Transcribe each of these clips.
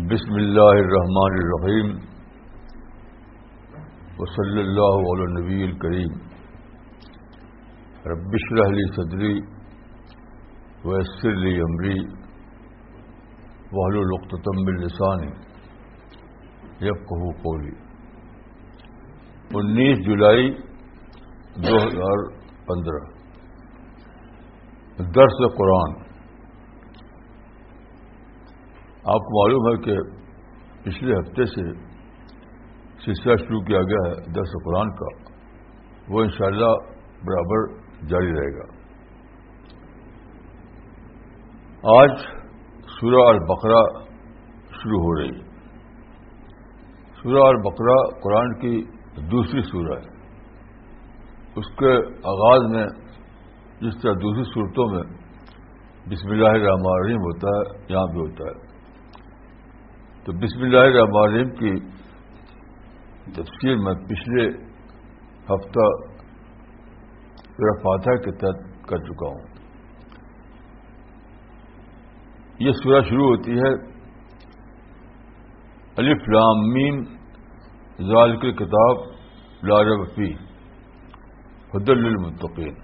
بسم اللہ الرحمن الرحیم وصلی اللہ علی نبی الکریم ربش رحلی صدری ویسر لی عمری وحل القتم السانی یفقہ قولی انیس جولائی دو ہزار پندرہ درس قرآن آپ کو معلوم ہے کہ پچھلے ہفتے سے سلسلہ شروع کیا گیا ہے درس قرآن کا، وہ انشاءاللہ برابر جاری رہے گا۔ آج سورہ اور بقرہ شروع ہو رہی۔ سورہ اور بقرہ قرآن کی دوسری سورہ ہے۔ اس کے آغاز میں جس طرح دوسری صورتوں میں بسم اللہ الرحمن الرحیم ہوتا ہے، یہاں بھی ہوتا ہے۔ تو بسم اللہ الرحمن الرحیم کی تفصیل میں پچھلے ہفتہ میرا فاتح کے تحت کر چکا ہوں۔ یہ سورہ شروع ہوتی ہے، الف لام میم ذال کی کتاب لارب فی حد المتقین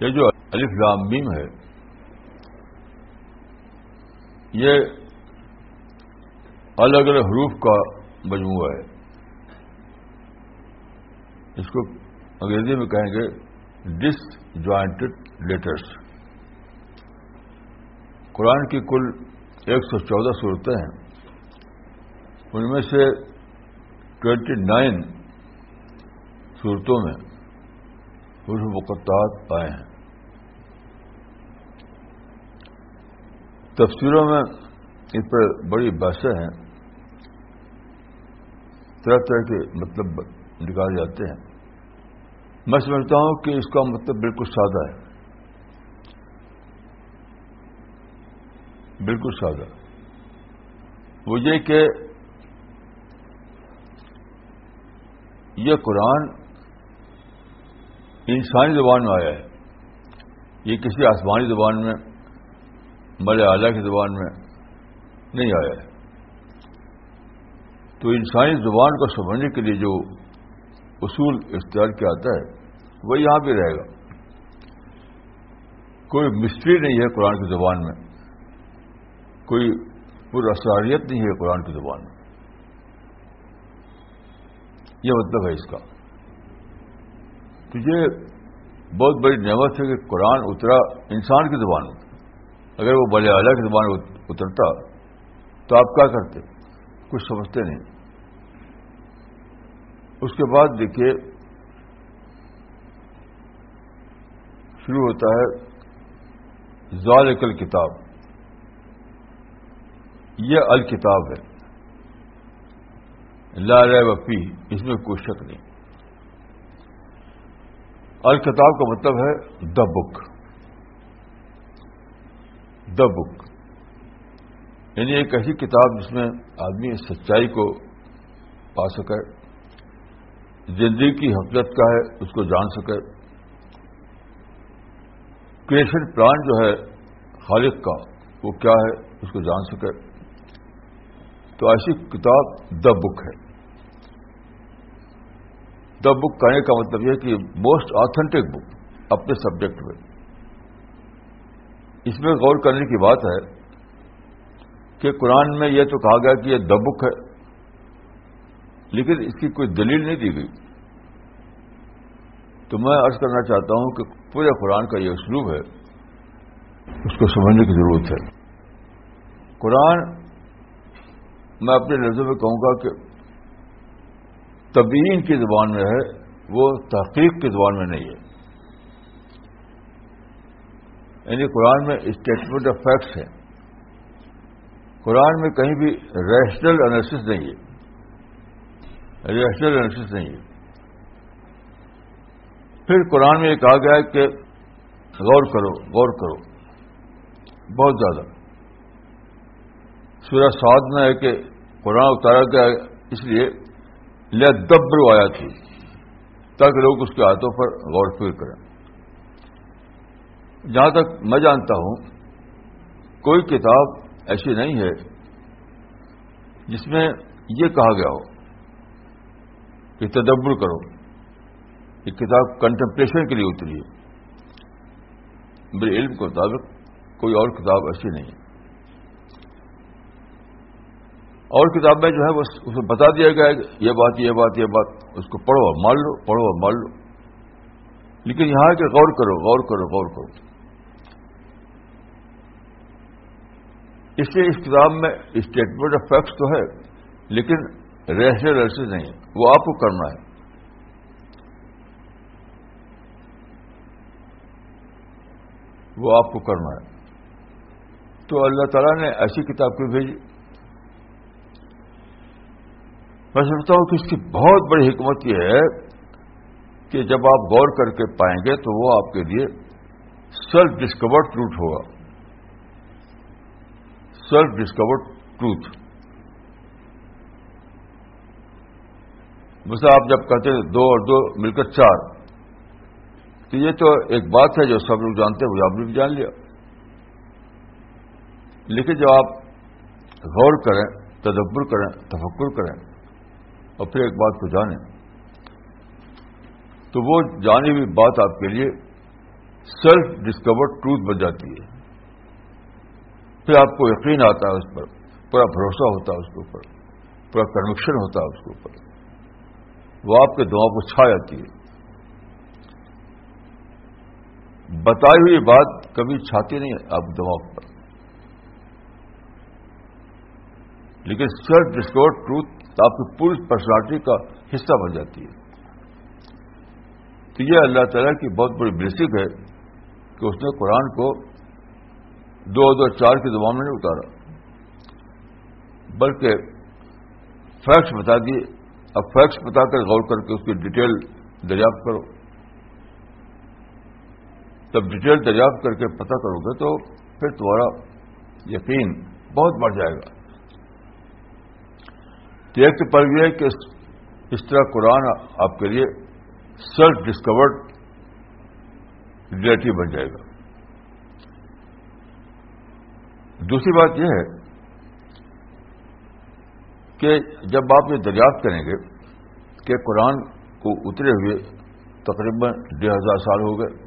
یہ جو الف لام میم ہے یہ الگ الگ حروف کا مجموعہ ہے۔ اس کو انگریزی میں کہیں گے ڈس جوائنٹڈ لیٹرس قرآن کی کل ایک سو چودہ صورتیں ہیں۔ ان میں سے ٹوینٹی نائن صورتوں میں حروف مقطعات آئے ہیں۔ تفسیروں میں اس پر بڑی بحثیں ہیں۔ طرح طرح کے مطلب نکالے جاتے ہیں۔ میں سمجھتا ہوں کہ اس کا مطلب بالکل سادہ ہے۔ بالکل سادہ۔ وہ یہ کہ یہ قرآن انسانی زبان میں آیا ہے۔ یہ کسی آسمانی زبان میں مل اعلیٰ کی زبان میں نہیں آیا ہے۔ تو انسانی زبان کو سمجھنے کے لیے جو اصول اختیار کیا آتا ہے، وہ یہاں بھی رہے گا۔ کوئی مسٹری نہیں ہے قرآن کی زبان میں۔ کوئی پر نہیں ہے قرآن کی زبان میں۔ یہ مطلب ہے اس کا۔ تو یہ بہت بڑی نعمت ہے کہ قرآن اترا انسان کی زبان میں۔ اگر وہ بلے اعلیٰ کی زبان اترتا تو آپ کیا کرتے؟ کچھ سمجھتے نہیں۔ اس کے بعد دیکھیے، شروع ہوتا ہے ذالکل کتاب یہ الکتاب ہے۔ لا رہ وفی اس میں کوئی شک نہیں۔ الکتاب کا مطلب ہے دا بک دا بک یعنی ایک ایسی کتاب جس میں آدمی سچائی کو پا سکے، زندگی کی حقیقت کا ہے، اس کو جان سکے۔ کریشن پلان جو ہے خالق کا، وہ کیا ہے؟ اس کو جان سکے۔ تو ایسی کتاب دا بک ہے۔ دا بک کہنے کا مطلب یہ کہ موسٹ آتھینٹک بک اپنے سبجیکٹ میں۔ اس میں غور کرنے کی بات ہے کہ قرآن میں یہ تو کہا گیا کہ یہ دبک ہے، لیکن اس کی کوئی دلیل نہیں دی گئی۔ تو میں عرض کرنا چاہتا ہوں کہ پورے قرآن کا یہ اسلوب ہے، اس کو سمجھنے کی ضرورت ہے۔ قرآن، میں اپنے لفظوں میں کہوں گا کہ تبیین کی زبان میں ہے، وہ تحقیق کی زبان میں نہیں ہے۔ یعنی قرآن میں اسٹیٹمنٹ آف فیکٹس ہے قرآن میں کہیں بھی ریشنل انالسس نہیں ہے۔ ریشنل انالسس نہیں ہے۔ پھر قرآن میں یہ کہا گیا کہ غور کرو غور کرو۔ بہت زیادہ۔ سورہ سعد میں ہے کہ قرآن اتارا گیا اس لیے لبر آیا تھی تاکہ لوگ اس کے ہاتھوں پر غور فکر کریں۔ جہاں تک میں جانتا ہوں، کوئی کتاب ایسی نہیں ہے جس میں یہ کہا گیا ہو کہ تدبر کرو، یہ کتاب کنٹمپلیشن کے لیے اتری ہے۔ میرے علم کے مطابق کوئی اور کتاب ایسی نہیں ہے۔ اور کتاب میں جو ہے اس میں بتا دیا گیا ہے یہ بات یہ بات یہ بات، اس کو پڑھو مان لو، پڑھو مان لو۔ لیکن یہاں کہ غور کرو غور کرو غور کرو۔ اس لیے اس کتاب میں اسٹیٹمنٹ آف فیکٹس تو ہے، لیکن ریسے ریسے نہیں، وہ آپ کو کرنا ہے۔ وہ آپ کو کرنا ہے۔ تو اللہ تعالیٰ نے ایسی کتاب کیوں بھیجی۔ میں سمجھتا ہوں کہ اس کی بہت بڑی حکمت یہ ہے کہ جب آپ غور کر کے پائیں گے تو وہ آپ کے لیے سیلف ڈسکورڈ ٹروٹ ہوگا۔ سیلف ڈسکورڈ ٹروتھ مثلا آپ جب کہتے ہیں دو اور دو مل کر چار، تو یہ تو ایک بات ہے جو سب لوگ جانتے ہیں، وہ آپ نے بھی جان لیا۔ لیکن جب آپ غور کریں، تدبر کریں، تفکر کریں، اور پھر ایک بات کو جانیں، تو وہ جانی ہوئی بات آپ کے لیے سیلف ڈسکورڈ ٹروتھ بن جاتی ہے۔ پھر آپ کو یقین آتا ہے اس پر، پورا بھروسہ ہوتا ہے اس کے اوپر، پورا کنوکشن ہوتا ہے اس کے اوپر۔ وہ آپ کے دعاؤں کو چھا جاتی ہے۔ بتائی ہوئی بات کبھی چھاتی نہیں آپ دماغ پر۔ لیکن سیلف ڈسکور ٹروتھ آپ کی پوری پرسنالٹی کا حصہ بن جاتی ہے۔ تو یہ اللہ تعالیٰ کی بہت بڑی بلیسنگ ہے کہ اس نے قرآن کو دو ہزار چار کی زبان میں نہیں اتارا۔ بلکہ فیکٹس بتا دیے۔ اب فیکٹس بتا کر غور کر کے اس کی ڈیٹیل دریافت کرو۔ تب ڈیٹیل دریافت کر کے پتہ کرو گے تو پھر تمہارا یقین بہت بڑھ جائے گا۔ ایک پر یہ ہے کہ اس طرح قرآن آپ کے لیے سیلف ڈسکورڈ ریلیٹو بن جائے گا۔ دوسری بات یہ ہے کہ جب آپ یہ دریافت کریں گے کہ قرآن کو اترے ہوئے تقریباً ڈیڑھ ہزار سال ہو گئے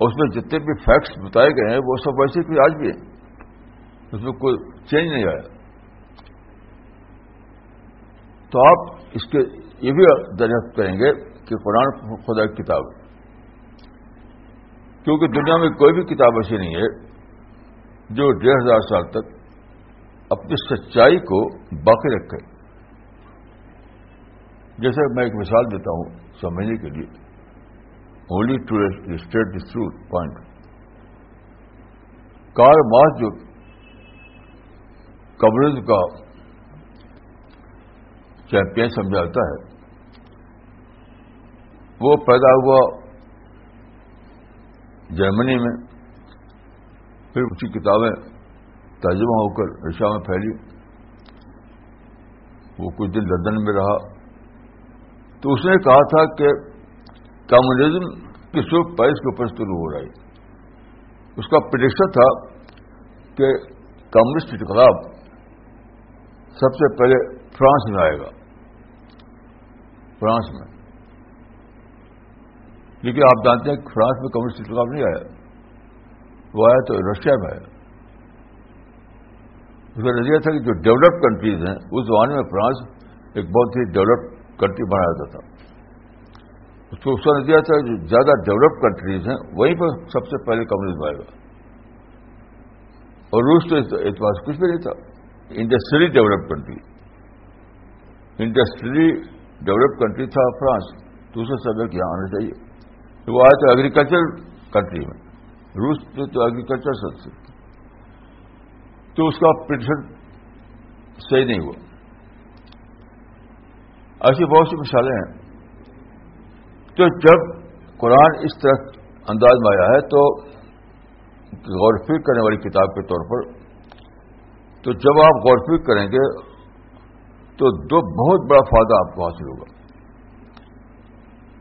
اس میں جتنے بھی فیکٹس بتائے گئے ہیں، وہ سب ویسے بھی آج بھی ہیں۔ اس میں کوئی چینج نہیں آیا۔ تو آپ اس کے یہ بھی دریافت کریں گے کہ قرآن خدا کی کتاب ہے۔ کیونکہ دنیا میں کوئی بھی کتاب ایسی نہیں ہے جو ڈیڑھ ہزار سال تک اپنی سچائی کو باقی رکھے جیسے میں ایک مثال دیتا ہوں سمجھنے کے لیے۔ Only to state this true point Karl Marx جو کمرز کا چیمپئن سمجھا جاتا ہے، وہ پیدا ہوا جرمنی میں۔ پھر اس کی کتابیں ترجمہ ہو کر رشا میں پھیلی۔ وہ کچھ دن لندن میں رہا۔ تو اس نے کہا تھا کہ کمیونزم کی صرف پیرس کے اوپر شروع ہو رہا ہے۔ اس کا پرڈکشن تھا کہ کمیونسٹ انقلاب سب سے پہلے فرانس میں آئے گا۔ فرانس میں۔ لیکن آپ جانتے ہیں کہ فرانس میں کمیونسٹ انقلاب نہیں آیا۔ وہ آیا تو رشیا میں آیا۔ اس کا نظریہ تھا کہ جو ڈیولپ کنٹریز ہیں، اس زمانے میں فرانس ایک بہت ہی ڈیولپ کنٹری بنایا جاتا تھا۔ اس کو اس کا نظریہ تھا جو زیادہ ڈیولپ کنٹریز ہیں، وہیں پر سب سے پہلے کمیونزم آئے گا۔ اور روس تو اعتبار سے کچھ بھی نہیں تھا۔ Industry develop country industry develop country تھا فرانس۔ دوسرے سبق یہاں آنا چاہیے۔ وہ آیا تھا ایگریکلچر کنٹری میں۔ روس تو ایگریکلچر سب سے تو اس کا پرڈکشن صحیح نہیں ہوا۔ ایسی بہت سی مثالیں ہیں۔ تو جب قرآن اس طرح انداز میں آیا ہے تو غور فکر کرنے والی کتاب کے طور پر، تو جب آپ غور فکر کریں گے تو دو بہت بڑا فائدہ آپ کو حاصل ہوگا۔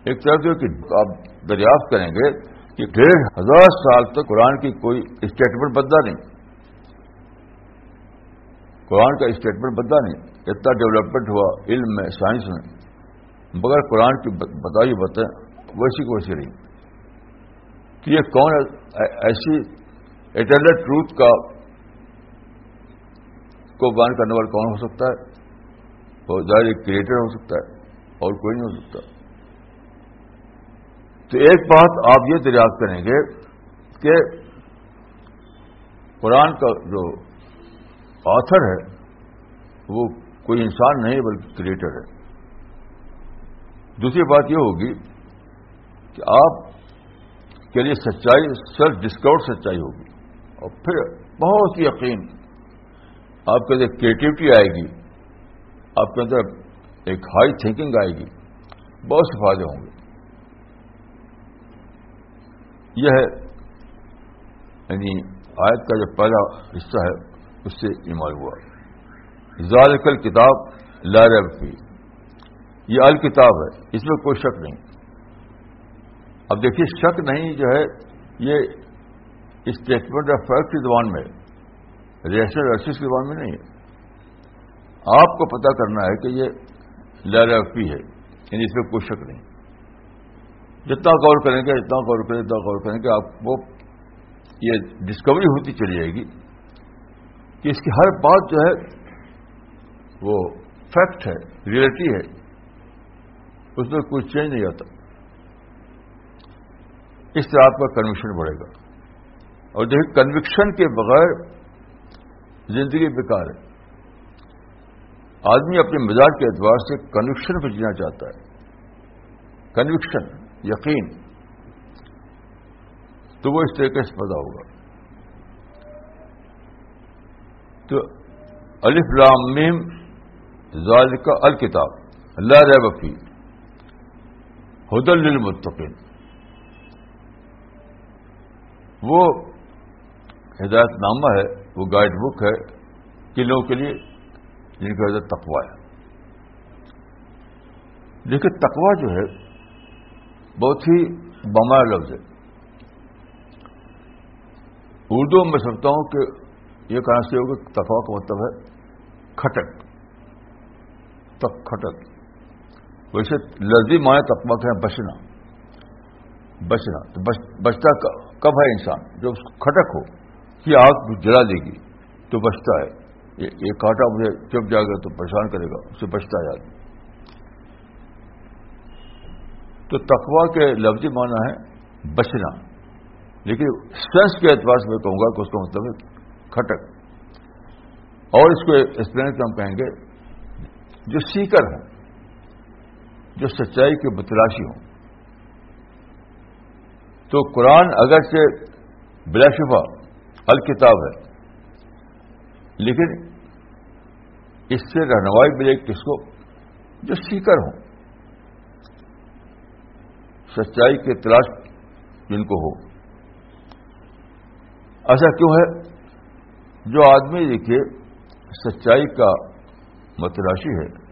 ایک طرف جو کہ آپ دریافت کریں گے کہ ڈیڑھ ہزار سال تک قرآن کی کوئی اسٹیٹمنٹ بدلا نہیں۔ قرآن کا اسٹیٹمنٹ بدلا نہیں۔ اتنا ڈیولپمنٹ ہوا علم میں سائنس میں۔ بغیر قرآن کی بتائی بتیں ویسی کو ویسی رہی۔ کہ یہ کون ایسی اٹرنل ٹروتھ کا، کو بیان کرنے والا کون ہو سکتا ہے؟ وہ ظاہر کریٹر ہو سکتا ہے اور کوئی نہیں ہو سکتا۔ تو ایک بات آپ یہ دریافت کریں گے کہ قرآن کا جو آتھر ہے، وہ کوئی انسان نہیں بلکہ کریٹر ہے۔ دوسری بات یہ ہوگی کہ آپ کے لیے سچائی، سیلف ڈسکور سچائی ہوگی۔ اور پھر بہت ہی یقین۔ آپ کے اندر کریٹیوٹی آئے گی۔ آپ کے اندر ایک ہائی تھنکنگ آئے گی۔ بہت سے فائدے ہوں گے۔ یہ ہے یعنی آیت کا جو پہلا حصہ ہے، اس سے ایمان ہوا۔ ذالکل کتاب لارب کی یہ الکتاب ہے، اس میں کوئی شک نہیں۔ اب دیکھیے، شک نہیں جو ہے، یہ اسٹیٹمنٹ آف فیکٹ کی زبان میں۔ ریشنل ورسز کی زبان میں نہیں ہے۔ آپ کو پتا کرنا ہے کہ یہ لارفی ہے یعنی اس میں کوئی شک نہیں۔ جتنا غور کریں گے جتنا غور کریں جتنا غور کریں گے، آپ کو یہ ڈسکوری ہوتی چلی جائے گی کہ اس کی ہر بات جو ہے، وہ فیکٹ ہے ریئلٹی ہے۔ اس میں کوئی چینج نہیں آتا۔ اس سے آپ کا کنوکشن بڑھے گا۔ اور دیکھیے کنوکشن کے بغیر زندگی بیکار ہے۔ آدمی اپنے مزاج کے اعتبار سے کنوکشن پہ جینا چاہتا ہے۔ کنوکشن یقین تو وہ اس طریقے سے پیدا ہوگا۔ تو الف لام زال کا الکتاب اللہ رہ وفی حدل للمتقین۔ وہ ہدایت نامہ ہے، وہ گائیڈ بک ہے قلعوں کے لیے جن کا حضرت تقوا ہے۔ لیکن تقوا جو ہے بہت ہی بما لفظ ہے۔ اردو میں سمجھتا ہوں کہ یہ کہاں سے ہوگا؟ تقوا کا مطلب ہے کھٹک۔ تک کھٹک۔ ویسے لذی مائیں تقوا ہے بچنا۔ بچنا۔ تو بچتا کب ہے انسان؟ جب کھٹک ہو کہ آگ جلا دے گی تو بچتا ہے۔ یہ کانٹا مجھے چپ جائے گا تو پریشان کرے گا، اسے بچتا ہے آدمی۔ تو تقوا کے لفظی معنی ہے بچنا۔ لیکن سینس کے اعتبار سے میں کہوں گا کہ اس کا مطلب ہے کھٹک۔ اور اس کو ایکسپلین ہم کہیں گے جو سیکر ہیں، جو سچائی کے بتلاشی ہوں۔ تو قرآن اگر سے بلا شفا الکتاب ہے، لیکن اس سے رہنمائی ملے کس کو؟ جو سیکر ہوں۔ سچائی کے تلاش جن کو ہو۔ ایسا کیوں ہے؟ جو آدمی دیکھیے، سچائی کا متلاشی ہے،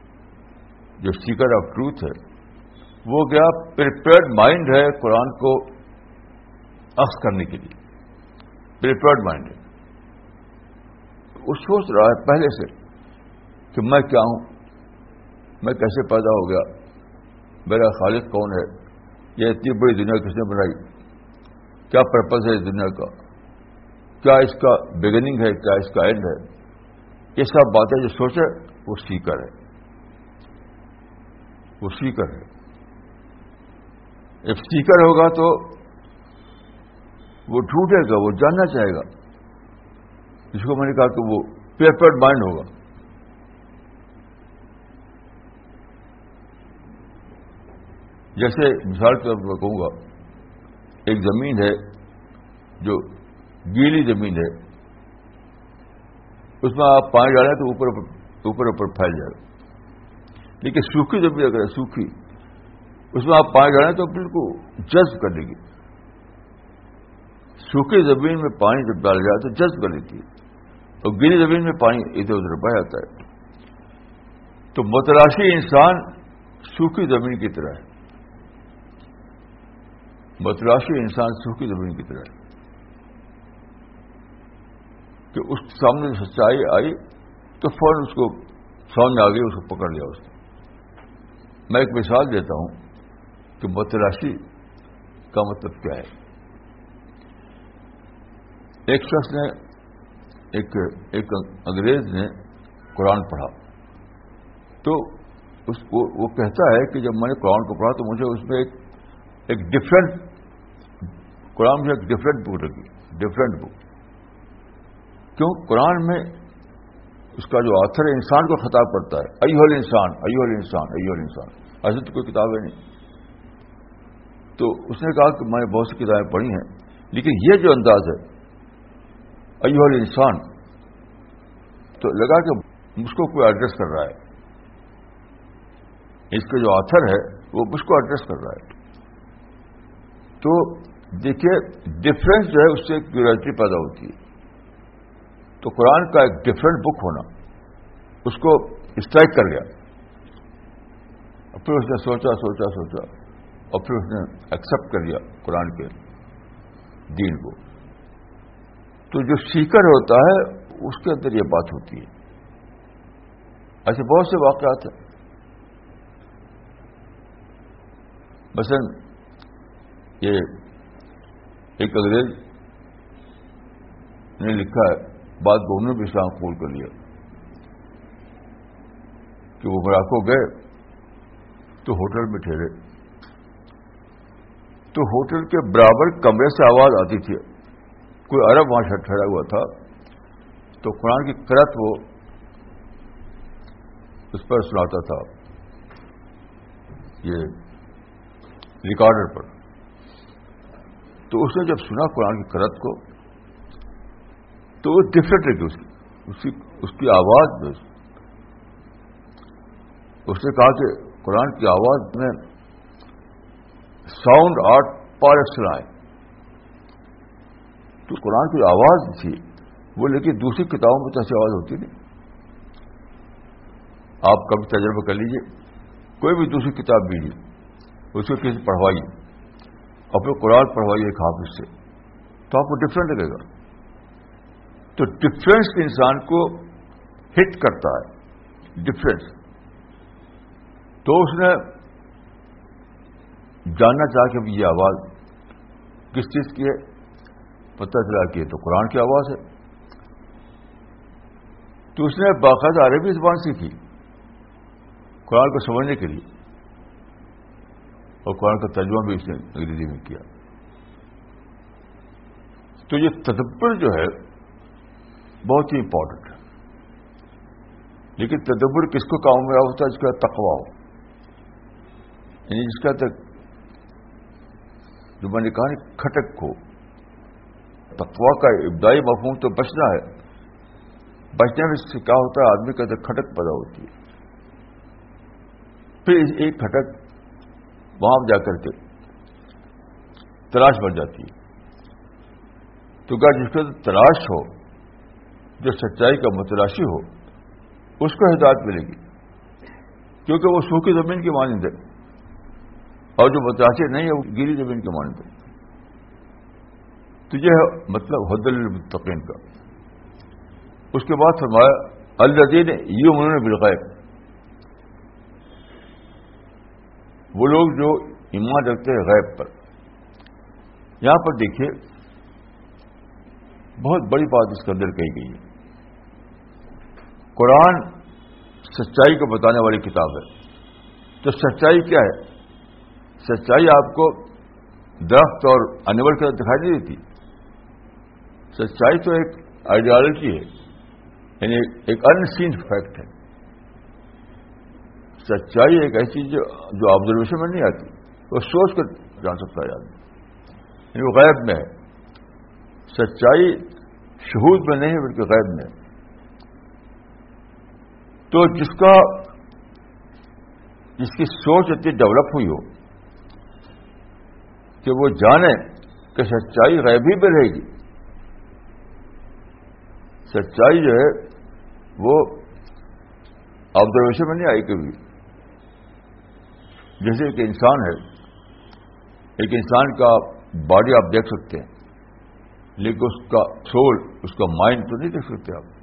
جو سیکر آف ٹروتھ ہے، وہ کیا پریپیئرڈ مائنڈ ہے قرآن کو اخذ کرنے کے لیے۔ پریپیئرڈ مائنڈ ہے۔ وہ سوچ رہا ہے پہلے سے کہ میں کیا ہوں؟ میں کیسے پیدا ہو گیا؟ میرا خالق کون ہے؟ یہ اتنی بڑی دنیا کس نے بنائی؟ کیا پرپز ہے اس دنیا کا؟ کیا اس کا بگننگ ہے؟ کیا اس کا اینڈ ہے؟ یہ سب باتیں جو سوچے، وہ سیکر ہے۔ وہ سیکر ہے۔ ایک سیکر ہوگا تو وہ ڈھونڈے گا، وہ جاننا چاہے گا۔ جس کو میں نے کہا کہ وہ پیپر مائنڈ ہوگا۔ جیسے مثال کے طور پر کہوں گا، ایک زمین ہے جو گیلی زمین ہے، اس میں آپ پانی ڈالیں تو اوپر اوپر اوپر پھیل جائے۔ گا لیکن سوکھی زمین اگر ہے، سوکھی، اس میں آپ پانی ڈالیں تو بالکل جذب کر لے گی سوکھی زمین میں پانی جب ڈال جائے تو جذب کر لیتی ہے۔ اور گیلی زمین میں پانی ادھر ادھر بہ جاتا ہے۔ تو متراشی انسان سوکھی زمین کی طرح ہے۔ متراشی انسان سوکھی زمین کی طرح کہ اس سامنے سچائی آئی تو فوراً اس کو سامنے آ گئی، اس کو پکڑ لیا اس نے۔ میں ایک مثال دیتا ہوں کہ متراشی کا مطلب کیا ہے۔ ایک شخص نے، ایک ایک انگریز نے قرآن پڑھا۔ تو اس کو، وہ کہتا ہے کہ جب میں نے قرآن کو پڑھا تو مجھے اس میں ایک ایک ڈفرینٹ قرآن میں ایک ڈفرینٹ بک لگی ڈفرینٹ بک کیوں؟ قرآن میں اس کا جو آتھر ہے، انسان کو خطاب کرتا ہے ایو انسان ایو انسان ایو انسان ایسے تو کوئی کتابیں نہیں. تو اس نے کہا کہ میں نے بہت سی کتابیں پڑھی ہیں، لیکن یہ جو انداز ہے ایو انسان تو لگا کہ مجھ کو کوئی ایڈریس کر رہا ہے۔ اس کے جو آتھر ہے، وہ مجھ کو ایڈریس کر رہا ہے۔ تو دیکھیے ڈفرینس جو ہے اس سے کیوریٹی پیدا ہوتی ہے۔ تو قرآن کا ایک ڈفرینٹ بک ہونا، اس کو اسٹرائک کر گیا۔ پھر اس نے سوچا سوچا سوچا، اور پھر اس نے ایکسپٹ کر لیا قرآن کے دین کو۔ تو جو سیکر ہوتا ہے، اس کے اندر یہ بات ہوتی ہے۔ ایسے بہت سے واقعات ہیں۔ مثلا یہ ایک انگریز نے لکھا ہے، بات نے بھی اسلام قبول کر لیا۔ کہ وہ مراکو گئے تو ہوٹل میں ٹھہرے۔ تو ہوٹل کے برابر کمرے سے آواز آتی تھی۔ کوئی عرب وہاں ٹھہرا ہوا تھا۔ تو قرآن کی کرت وہ اس پر سناتا تھا۔ یہ ریکارڈر پر۔ تو اس نے جب سنا قرآن کی کرت کو، تو وہ ڈفرینٹ ہے اس کی اس کی آواز میں، اس نے کہا کہ قرآن کی آواز میں ساؤنڈ آرٹ پار ہے تو قرآن کی آواز تھی، وہ لیکن دوسری کتابوں میں تو ایسی آواز ہوتی نہیں۔ آپ کبھی تجربہ کر لیجیے، کوئی بھی دوسری کتاب لیجیے اس کو کسی پڑھوائیے اپنے قرآن پڑھوائیے ایک حافظ سے، تو آپ کو ڈفرینٹ لگے گا۔ تو ڈفرینس انسان کو ہٹ کرتا ہے ڈفرینس تو اس نے جاننا چاہ کہ یہ آواز کس چیز کی ہے؟ پتہ چلا کہ تو قرآن کی آواز ہے۔ تو اس نے باقاعدہ عربی زبان سیکھی، قرآن کو سمجھنے کے لیے۔ اور قرآن کا ترجمہ بھی اس نے انگریزی میں کیا۔ تو یہ تدبر جو ہے، بہت ہی امپورٹنٹ ہے۔ لیکن تدبر کس کو کام میں ہوتا ہے؟ جس کا تقوا ہو یعنی جس کا تک جو میں نے کہا کھٹک کو تقوا کا ابدائی مفہوم تو بچنا ہے۔ بچنے میں سے کیا ہوتا ہے؟ آدمی کا کھٹک پیدا ہوتی ہے۔ پھر ایک کھٹک وہاں جا کر کے تلاش بن جاتی ہے۔ تو کیا جس کا تلاش ہو، جو سچائی کا متلاشی ہو، اس کو ہدایت ملے گی۔ کیونکہ وہ سوکھی زمین کی مانند ہے۔ اور جو متاثر نہیں ہے، وہ گیری زمین کی مانند ہے۔ تو یہ ہے مطلب حد المتقین کا۔ اس کے بعد فرمایا الدین یہ انہوں نے بلغائے وہ لوگ جو ایمان رکھتے ہیں غیب پر۔ یہاں پر دیکھیے، بہت بڑی بات اس کے اندر کہی گئی ہے۔ قرآن سچائی کو بتانے والی کتاب ہے۔ تو سچائی کیا ہے؟ سچائی آپ کو درخت اور انیول کے دکھائی نہیں دیتی۔ سچائی تو ایک آئیڈیالوجی ہے یعنی ایک ان سین فیکٹ ہے۔ سچائی ایک ایسی چیز جو آبزرویشن میں نہیں آتی، وہ سوچ کر جان سکتا ہے آدمی۔ یعنی وہ غیب میں ہے۔ سچائی شہود میں نہیں بلکہ غیب میں تو جس کا جس کی سوچ اتنی ڈیولپ ہوئی ہو کہ وہ جانے کہ سچائی غیبی میں رہے گی۔ سچائی جو ہے، وہ آبزرویشن میں نہیں آئی کبھی۔ جیسے کہ انسان ہے، ایک انسان کا باڈی آپ دیکھ سکتے ہیں، لیکن اس کا سول اس کا مائنڈ تو نہیں دیکھ سکتے آپ۔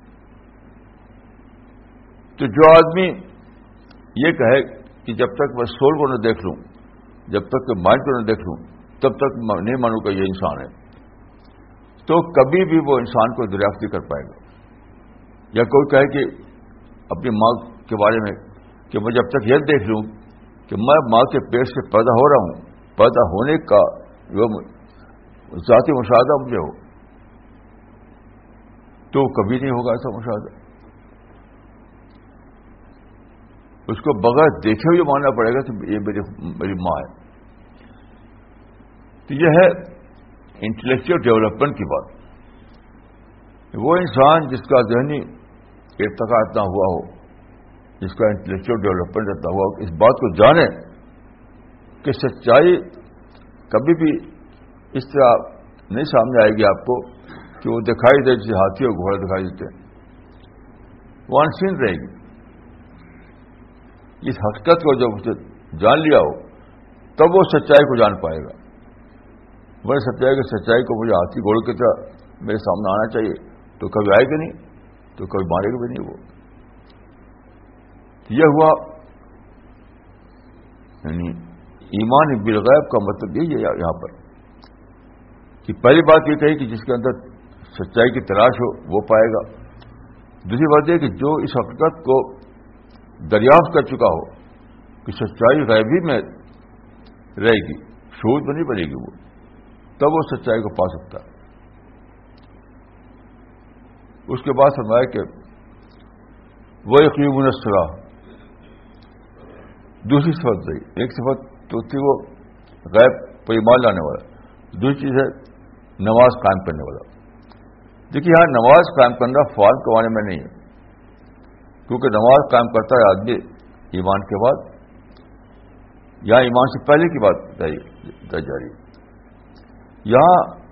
تو جو آدمی یہ کہے کہ جب تک میں سول کو نہ دیکھ لوں، جب تک کہ مائنڈ کو نہ دیکھ لوں، تب تک نہیں مانوں گا یہ انسان ہے، تو کبھی بھی وہ انسان کو دریافت نہیں کر پائے گا۔ یا کوئی کہے کہ اپنی ماں کے بارے میں کہ میں جب تک یہ دیکھ لوں کہ میں ماں کے پیٹ سے پیدا ہو رہا ہوں، پیدا ہونے کا جو ذاتی مشاہدہ مجھے ہو، تو کبھی نہیں ہوگا ایسا مشاہدہ۔ اس کو بغیر دیکھے ہوئے ماننا پڑے گا کہ یہ میری میری ماں ہے۔ تو یہ ہے انٹلیکچل ڈیولپمنٹ کی بات۔ وہ انسان جس کا ذہنی ارتقا اتنا ہوا ہو جس کا انٹلیکچل ڈیولپمنٹ اتنا ہوا، اس بات کو جانے کہ سچائی کبھی بھی اس طرح نہیں سامنے آئے گی آپ کو کہ وہ دکھائی دے جیسے ہاتھی اور گھوڑا دکھائی دیتے وہ انسین رہے گی۔ اس حقیقت کو جب اسے جان لیا ہو، تب وہ سچائی کو جان پائے گا۔ بڑے سچائی کہ سچائی کو مجھے ہاتھی گھوڑے کی طرح میرے سامنے آنا چاہیے۔ تو کبھی آئے گا نہیں، تو کبھی مارے گا بھی نہیں وہ۔ یہ ہوا۔ یعنی ایمان بالغیب کا مطلب یہی ہے یہاں پر کہ پہلی بات یہ کہی کہ جس کے اندر سچائی کی تلاش ہو، وہ پائے گا۔ دوسری بات یہ کہ جو اس حقیقت کو دریافت کر چکا ہو کہ سچائی غیبی میں رہے گی شوج میں نہیں بنے گی وہ، تب وہ سچائی کو پا سکتا ہے۔ اس کے بعد فرمایا کہ وہ یقین منسرا دوسری صفت رہی ایک صفت تو تھی وہ غیب پر ایمان لانے والا۔ دوسری چیز ہے نماز قائم کرنے والا۔ دیکھیے یہاں نماز قائم کرنا فال کمانے میں نہیں ہے۔ کیونکہ نماز قائم کرتا ہے آدمی ایمان کے بعد، یا ایمان سے پہلے کی بات جا رہی۔ یہاں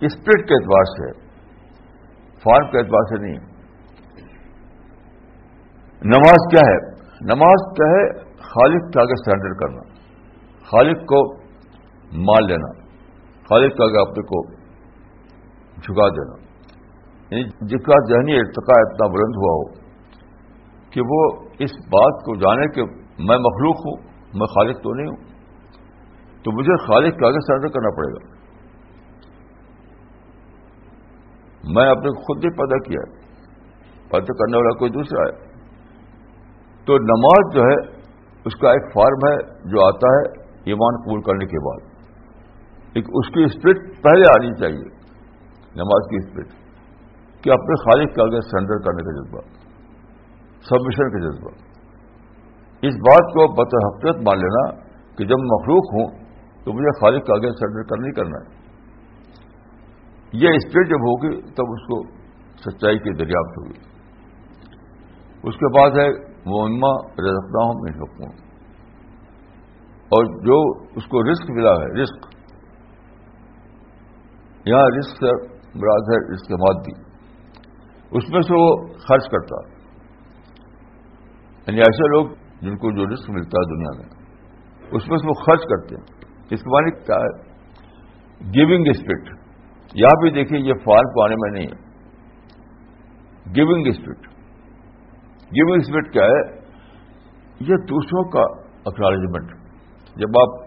اسپرٹ کے اعتبار سے فارم کے اعتبار سے نہیں۔ نماز کیا ہے؟ نماز کیا ہے؟ خالق کے آگے سرنڈر کرنا، خالق کو مان لینا، خالق کے آگے اپنے کو جھکا دینا۔ یعنی جس کا ذہنی ارتقا اتنا بلند ہوا ہو کہ وہ اس بات کو جانے کہ میں مخلوق ہوں، میں خالق تو نہیں ہوں، تو مجھے خالق کے آگے سرنڈر کرنا پڑے گا۔ میں اپنے خود ہی پیدا کیا پیدا کرنے والا کوئی دوسرا ہے۔ تو نماز جو ہے اس کا ایک فارم ہے جو آتا ہے ایمان قبول کرنے کے بعد۔ ایک اس کی اسپرٹ پہلے آنی چاہیے، نماز کی اسپرٹ کہ اپنے خالق کے آگے سرنڈر کرنے کا جذبہ سبمشن کا جذبہ۔ اس بات کو بط حقیقت مان لینا کہ جب مخلوق ہوں تو مجھے خالق کا آگے سرنڈر کرنا ہی کرنا ہے۔ یہ اسپرٹ جب ہوگی تب اس کو سچائی کی دریافت ہوگی اس کے بعد ہے معمہ رکھتا ہوں میں حکم۔ اور جو اس کو رسک ملا ہے رسک یہاں رسک مراد ہے رسک مادی۔ اس میں سے وہ خرچ کرتا۔ یعنی ایسے لوگ جن کو جو رسک ملتا ہے دنیا میں، اس میں سے وہ خرچ کرتے ہیں۔ اس کے معنی کیا ہے؟ گیونگ اسپرٹ یہاں بھی دیکھیے، یہ فال پانے میں نہیں ہے۔ گیونگ اسپرٹ گیونگ اسپرٹ کیا ہے؟ یہ دوسروں کا اکنالجمنٹ جب آپ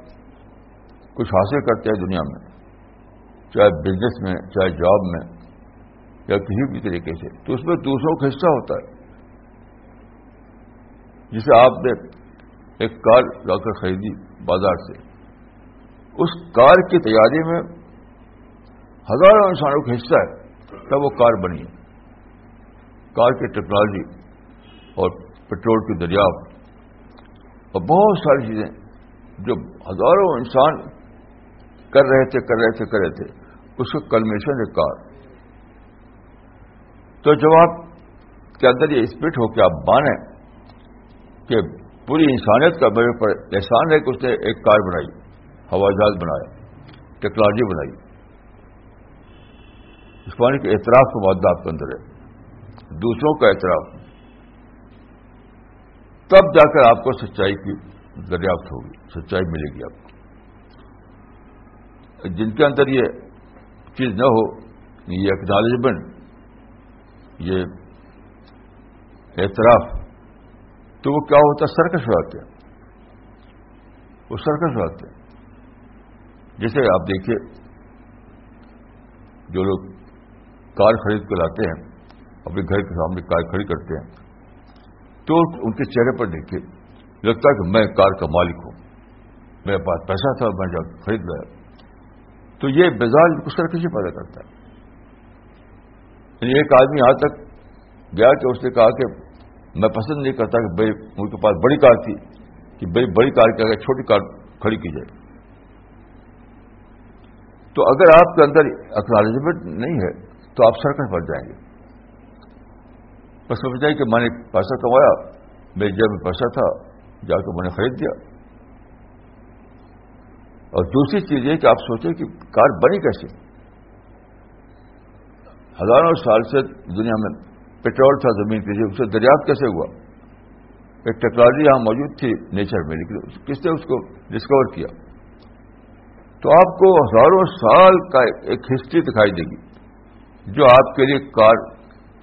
کچھ حاصل کرتے ہیں دنیا میں، چاہے بزنس میں، چاہے جاب میں یا کسی بھی طریقے سے، تو اس میں دوسروں کا حصہ ہوتا ہے۔ جسے آپ نے ایک کار لا کر خریدی بازار سے، اس کار کی تیاری میں ہزاروں انسانوں کا حصہ ہے، تب وہ کار بنی۔ ہے کار کی ٹیکنالوجی اور پیٹرول کی دریافت اور بہت ساری چیزیں جو ہزاروں انسان کر رہے تھے، کر رہے تھے، کر رہے تھے، اس کا کلمیشن ہے کار۔ تو جب آپ کے اندر یہ اسپرٹ ہو کہ آپ مانیں کہ پوری انسانیت کا میرے پر احسان ہے کہ اس نے ایک کار بنائی ہوائی جہاز بنایا، ٹیکنالوجی بنائی۔ اس پانی کے اعتراف کا مادہ آپ کے اندر ہے۔ دوسروں کا اعتراف۔ تب جا کر آپ کو سچائی کی دریافت ہوگی، سچائی ملے گی آپ کو۔ جن کے اندر یہ چیز نہ ہو، یہ اکنالجمنٹ یہ اعتراف، تو وہ کیا ہوتا؟ ہے سرکش ہو ہیں۔ وہ سرکش ہو ہیں۔ جیسے آپ دیکھیے، جو لوگ کار خرید کر لاتے ہیں، اپنے گھر کے سامنے کار کھڑی کرتے ہیں تو ان کے چہرے پر دیکھیے، لگتا ہے کہ میں کار کا مالک ہوں۔ میرے پاس پیسہ تھا، میں جب خرید لایا تو یہ بزار کو سرکشی پیدا کرتا ہے؟ یعنی ایک آدمی یہاں تک گیا کہ اس نے کہا کہ میں پسند نہیں کرتا کہ بھائی ان کے پاس بڑی کار تھی، کہ بڑی بڑی کار کی اگر چھوٹی کار کھڑی کی جائے۔ تو اگر آپ کے اندر اکنالجمنٹ نہیں ہے، تو آپ سرکٹ پڑ جائیں گے۔ بس سمجھ جائیں کہ میں نے پیسہ کمایا، میرے جب میں پیسہ تھا، جا کے میں نے خرید دیا اور دوسری چیز یہ کہ آپ سوچیں کہ کار بنی کیسے؟ ہزاروں سال سے دنیا میں پیٹرول تھا، زمین کے لیے اسے دریافت کیسے ہوا؟ ایک ٹیکنالوجی یہاں موجود تھی نیچر میں، لیکن کس نے اس کو ڈسکور کیا؟ تو آپ کو ہزاروں سال کا ایک ہسٹری دکھائی دے گی، جو آپ کے لیے کار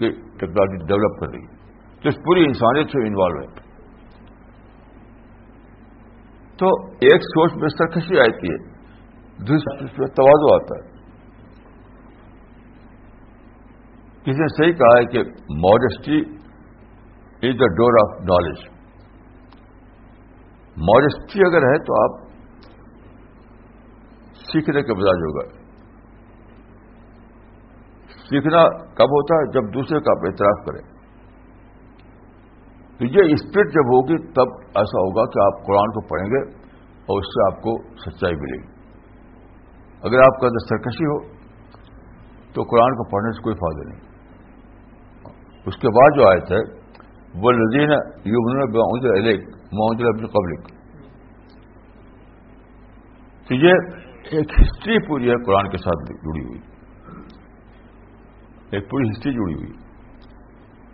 کی ٹیکنالوجی ڈیولپ کر رہی ہے۔ تو اس پوری انسانیت سے انوالو ہے۔ تو ایک سوچ میں سرکشی آتی ہے، دوسری سوچ میں توازو آتا ہے۔ کسی نے صحیح کہا ہے کہ modesty is the door of knowledge modesty اگر ہے تو آپ سیکھنے کے مزاج ہوگا۔ سیکھنا کب ہوتا ہے؟ جب دوسرے کا آپ اعتراف کریں۔ تو یہ اسپرٹ جب ہوگی، تب ایسا ہوگا کہ آپ قرآن کو پڑھیں گے اور اس سے آپ کو سچائی ملے گی۔ اگر آپ کا اندر سرکشی ہو، تو قرآن کو پڑھنے سے کوئی فائدہ نہیں۔ اس کے بعد جو آئے تھے وہ لذین یومن محمد ابن قبلک تو یہ ایک ہسٹری پوری ہے، قرآن کے ساتھ جڑی ہوئی۔ ایک پوری ہسٹری جڑی ہوئی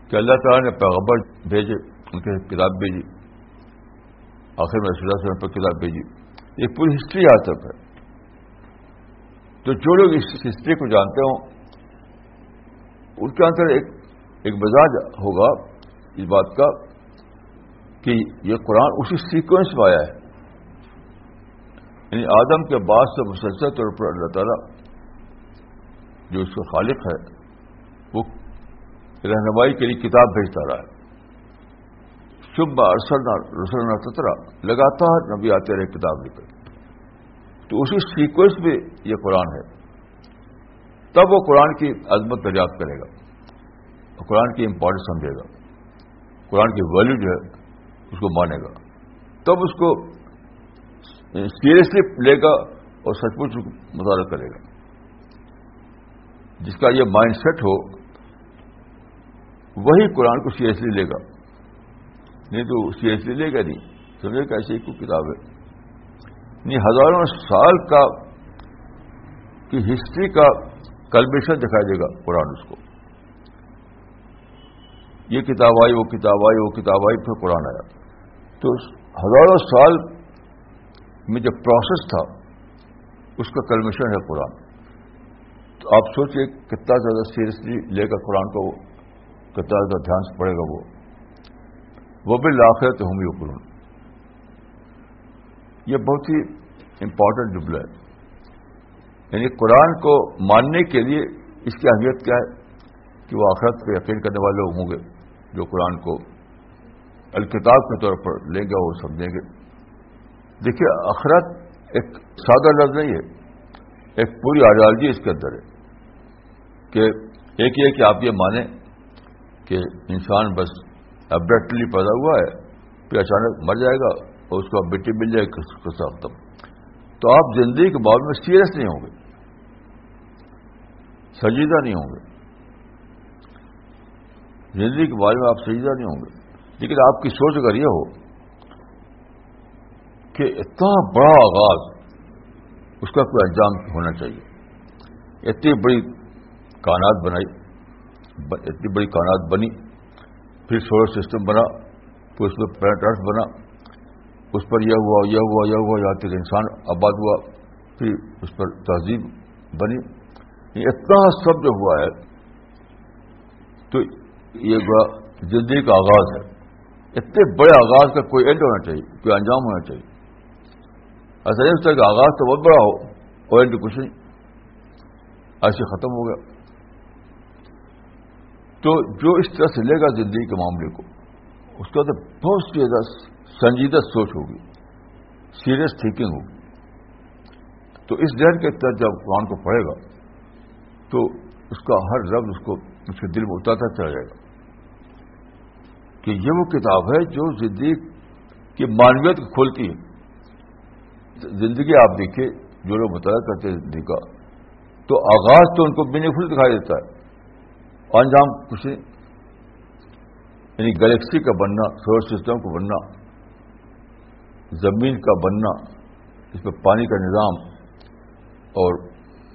کہ اللہ تعالیٰ نے پیغبر بھیجے، ان کے کتاب بھیجی، آخر میں رسول اللہ پر کتاب بھیجی۔ یہ پوری ہسٹری آ تک ہے۔ تو جو لوگ اس ہسٹری کو جانتے ہوں، ان کے اندر ایک ایک مزاج ہوگا اس بات کا کہ یہ قرآن اسی سیکوینس میں آیا ہے۔ یعنی آدم کے بعد سے مسلسل طور پر اللہ تعالیٰ جو اس کا خالق ہے رہنمائی کے لیے کتاب بھیجتا رہا ہے۔ شب ارسل رسل تترا، لگاتار نبی آتے رہے کتاب لکھ تو اسی سیکوینس میں یہ قرآن ہے۔ تب وہ قرآن کی عظمت دریافت کرے گا۔ اور قرآن کی امپورٹنس سمجھے گا۔ قرآن کی ویلو جو ہے، اس کو مانے گا۔ تب اس کو سیریسلی لے گا اور سچ مچ مطالعہ کرے گا۔ جس کا یہ مائنڈ سیٹ ہو وہی قرآن کو سیریسلی لے گا۔ نہیں تو سیریسلی لے گا نہیں۔ سمجھے کہ ایسی کوئی کتاب ہے۔ نہیں، ہزاروں سال کا کی ہسٹری کا کلبیشن دکھائی دے گا قرآن اس کو۔ یہ کتاب آئی، وہ کتاب آئی، وہ کتاب آئی، پھر قرآن آیا۔ تو ہزاروں سال میں جو پروسیس تھا، اس کا کلمیشن ہے قرآن۔ تو آپ سوچئے کتنا زیادہ سیریسلی لے کر قرآن کو۔ کتنا زیادہ دھیان سے پڑے گا وہ۔ وہ بھی لاخرت ہوں گی یہ بہت ہی امپورٹنٹ جملہ ہے۔ یعنی قرآن کو ماننے کے لیے اس کی اہمیت کیا ہے؟ کہ وہ آخرت پہ یقین کرنے والے لوگ ہوں گے جو قرآن کو الکتاب کے طور پر لیں گے اور سمجھیں گے۔ دیکھیے، آخرت ایک سادہ لفظ نہیں ہے، ایک پوری آئیڈیالوجی اس کے اندر ہے کہ ایک یہ کہ آپ یہ مانیں کہ انسان بس ابڈیٹلی پیدا ہوا ہے، پھر اچانک مر جائے گا اور اس کو بیٹی مل جائے گی اس ختم۔ تو آپ زندگی کے بعد میں سیریس نہیں ہوں گے، سنجیدہ نہیں ہوں گے۔ زندگی کے بارے میں آپ سنجیدہ نہیں ہوں گے۔ لیکن آپ کی سوچ اگر یہ ہو کہ اتنا بڑا آغاز اس کا کوئی انجام ہونا چاہیے۔ اتنی بڑی کائنات بنائی۔ اتنی بڑی کائنات بنی، پھر سولر سسٹم بنا، پھر اس میں پلانٹ ارتھ بنا، اس پر یہ ہوا یہ ہوا یہ ہوا، یہاں تک انسان آباد ہوا، پھر اس پر تہذیب بنی۔ اتنا سب جو ہوا ہے، تو یہ زندگی کا آغاز ہے۔ اتنے بڑے آغاز کا کوئی اینڈ ہونا چاہیے، کوئی انجام ہونا چاہیے۔ ایسا نہیں ہوتا کہ آغاز تو بہت بڑا ہو اور اینڈ کچھ نہیں۔ ایسے ختم ہو گیا۔ تو جو اس طرح سے لے گا زندگی کے معاملے کو، اس کا تو بہت زیادہ سنجیدہ سوچ ہوگی، سیریس تھنکنگ ہوگی۔ تو اس ذہن کے تحت جب قرآن کو پڑھے گا، تو اس کا ہر رب اس کو، اس کے دل میں اتارتا چلا جائے گا۔ کہ یہ وہ کتاب ہے جو زندگی کی مانویت کو کھولتی ہے۔ زندگی آپ دیکھیے جو لوگ مطالعہ کرتے ہیں زندگی کا، تو آغاز تو ان کو میننگ دکھائی دیتا ہے۔ انجام کچھ نہیں۔ یعنی گلیکسی کا بننا، سولر سسٹم کو بننا، زمین کا بننا، اس میں پانی کا نظام اور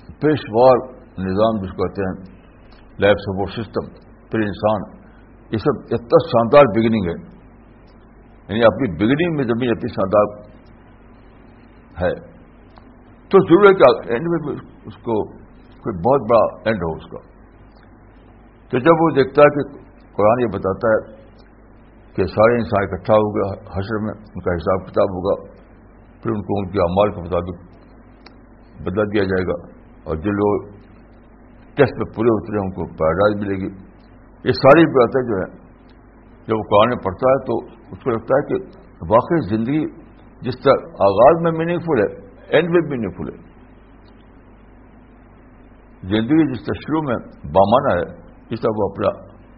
پیشوار نظام جس کو کہتے ہیں لائف سپورٹ سسٹم پھر انسان، یہ سب اتنا شاندار بگننگ ہے۔ یعنی اپنی بگننگ میں زمین اتنی شاندار ہے۔ تو ضرور ہے کہ اینڈ میں اس کو کوئی بہت بڑا اینڈ ہو اس کا۔ تو جب وہ دیکھتا ہے کہ قرآن یہ بتاتا ہے کہ سارے انسان اکٹھا ہو گیا، حشر میں ان کا حساب کتاب ہوگا، پھر ان کو ان کے امال کے مطابق بدلا دیا جائے گا اور جو لوگ ٹیسٹ میں پورے اترے ہیں، ان کو پیراڈائز ملے گی۔ یہ ساری باتیں جو ہیں، جب وہ قرآن پڑھتا ہے تو اس کو لگتا ہے کہ واقعی زندگی جس طرح آغاز میں میننگ فل ہے اینڈ میں میننگ فل ہے۔ زندگی جس طرح شروع میں بامانا ہے اس طرح وہ اپنا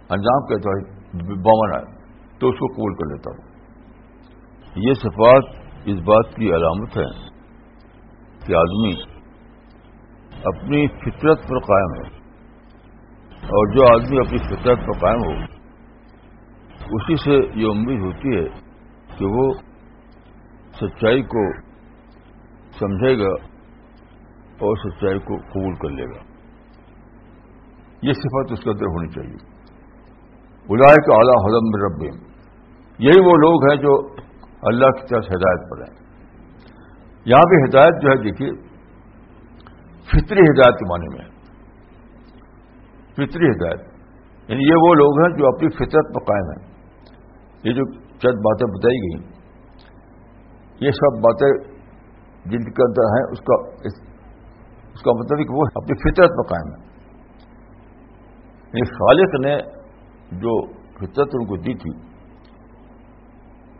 انجام کہتا ہے بامانا ہے تو اس کو قبول کر لیتا ہوں۔ یہ صفات اس بات کی علامت ہے کہ آدمی اپنی فطرت پر قائم ہے۔ اور جو آدمی اپنی فطرت پر قائم ہو، اسی سے یہ امید ہوتی ہے کہ وہ سچائی کو سمجھے گا اور سچائی کو قبول کر لے گا۔ یہ صفت اس کے اندر ہونی چاہیے۔ بلائے کا اعلیٰ حضم رب یہی وہ لوگ ہیں جو اللہ کی طرف ہدایت پر ہیں۔ یہاں بھی ہدایت جو ہے، دیکھیے، فطری ہدایت کے معنی میں فطری ہدایت۔ یعنی یہ وہ لوگ ہیں جو اپنی فطرت پر قائم ہیں۔ یہ جو چند باتیں بتائی گئی یہ سب باتیں جن کے اندر ہیں، اس کا اس کا مطلب کہ وہ اپنی فطرت پر قائم ہے یعنی خالق نے جو فطرت ان کو دی تھی،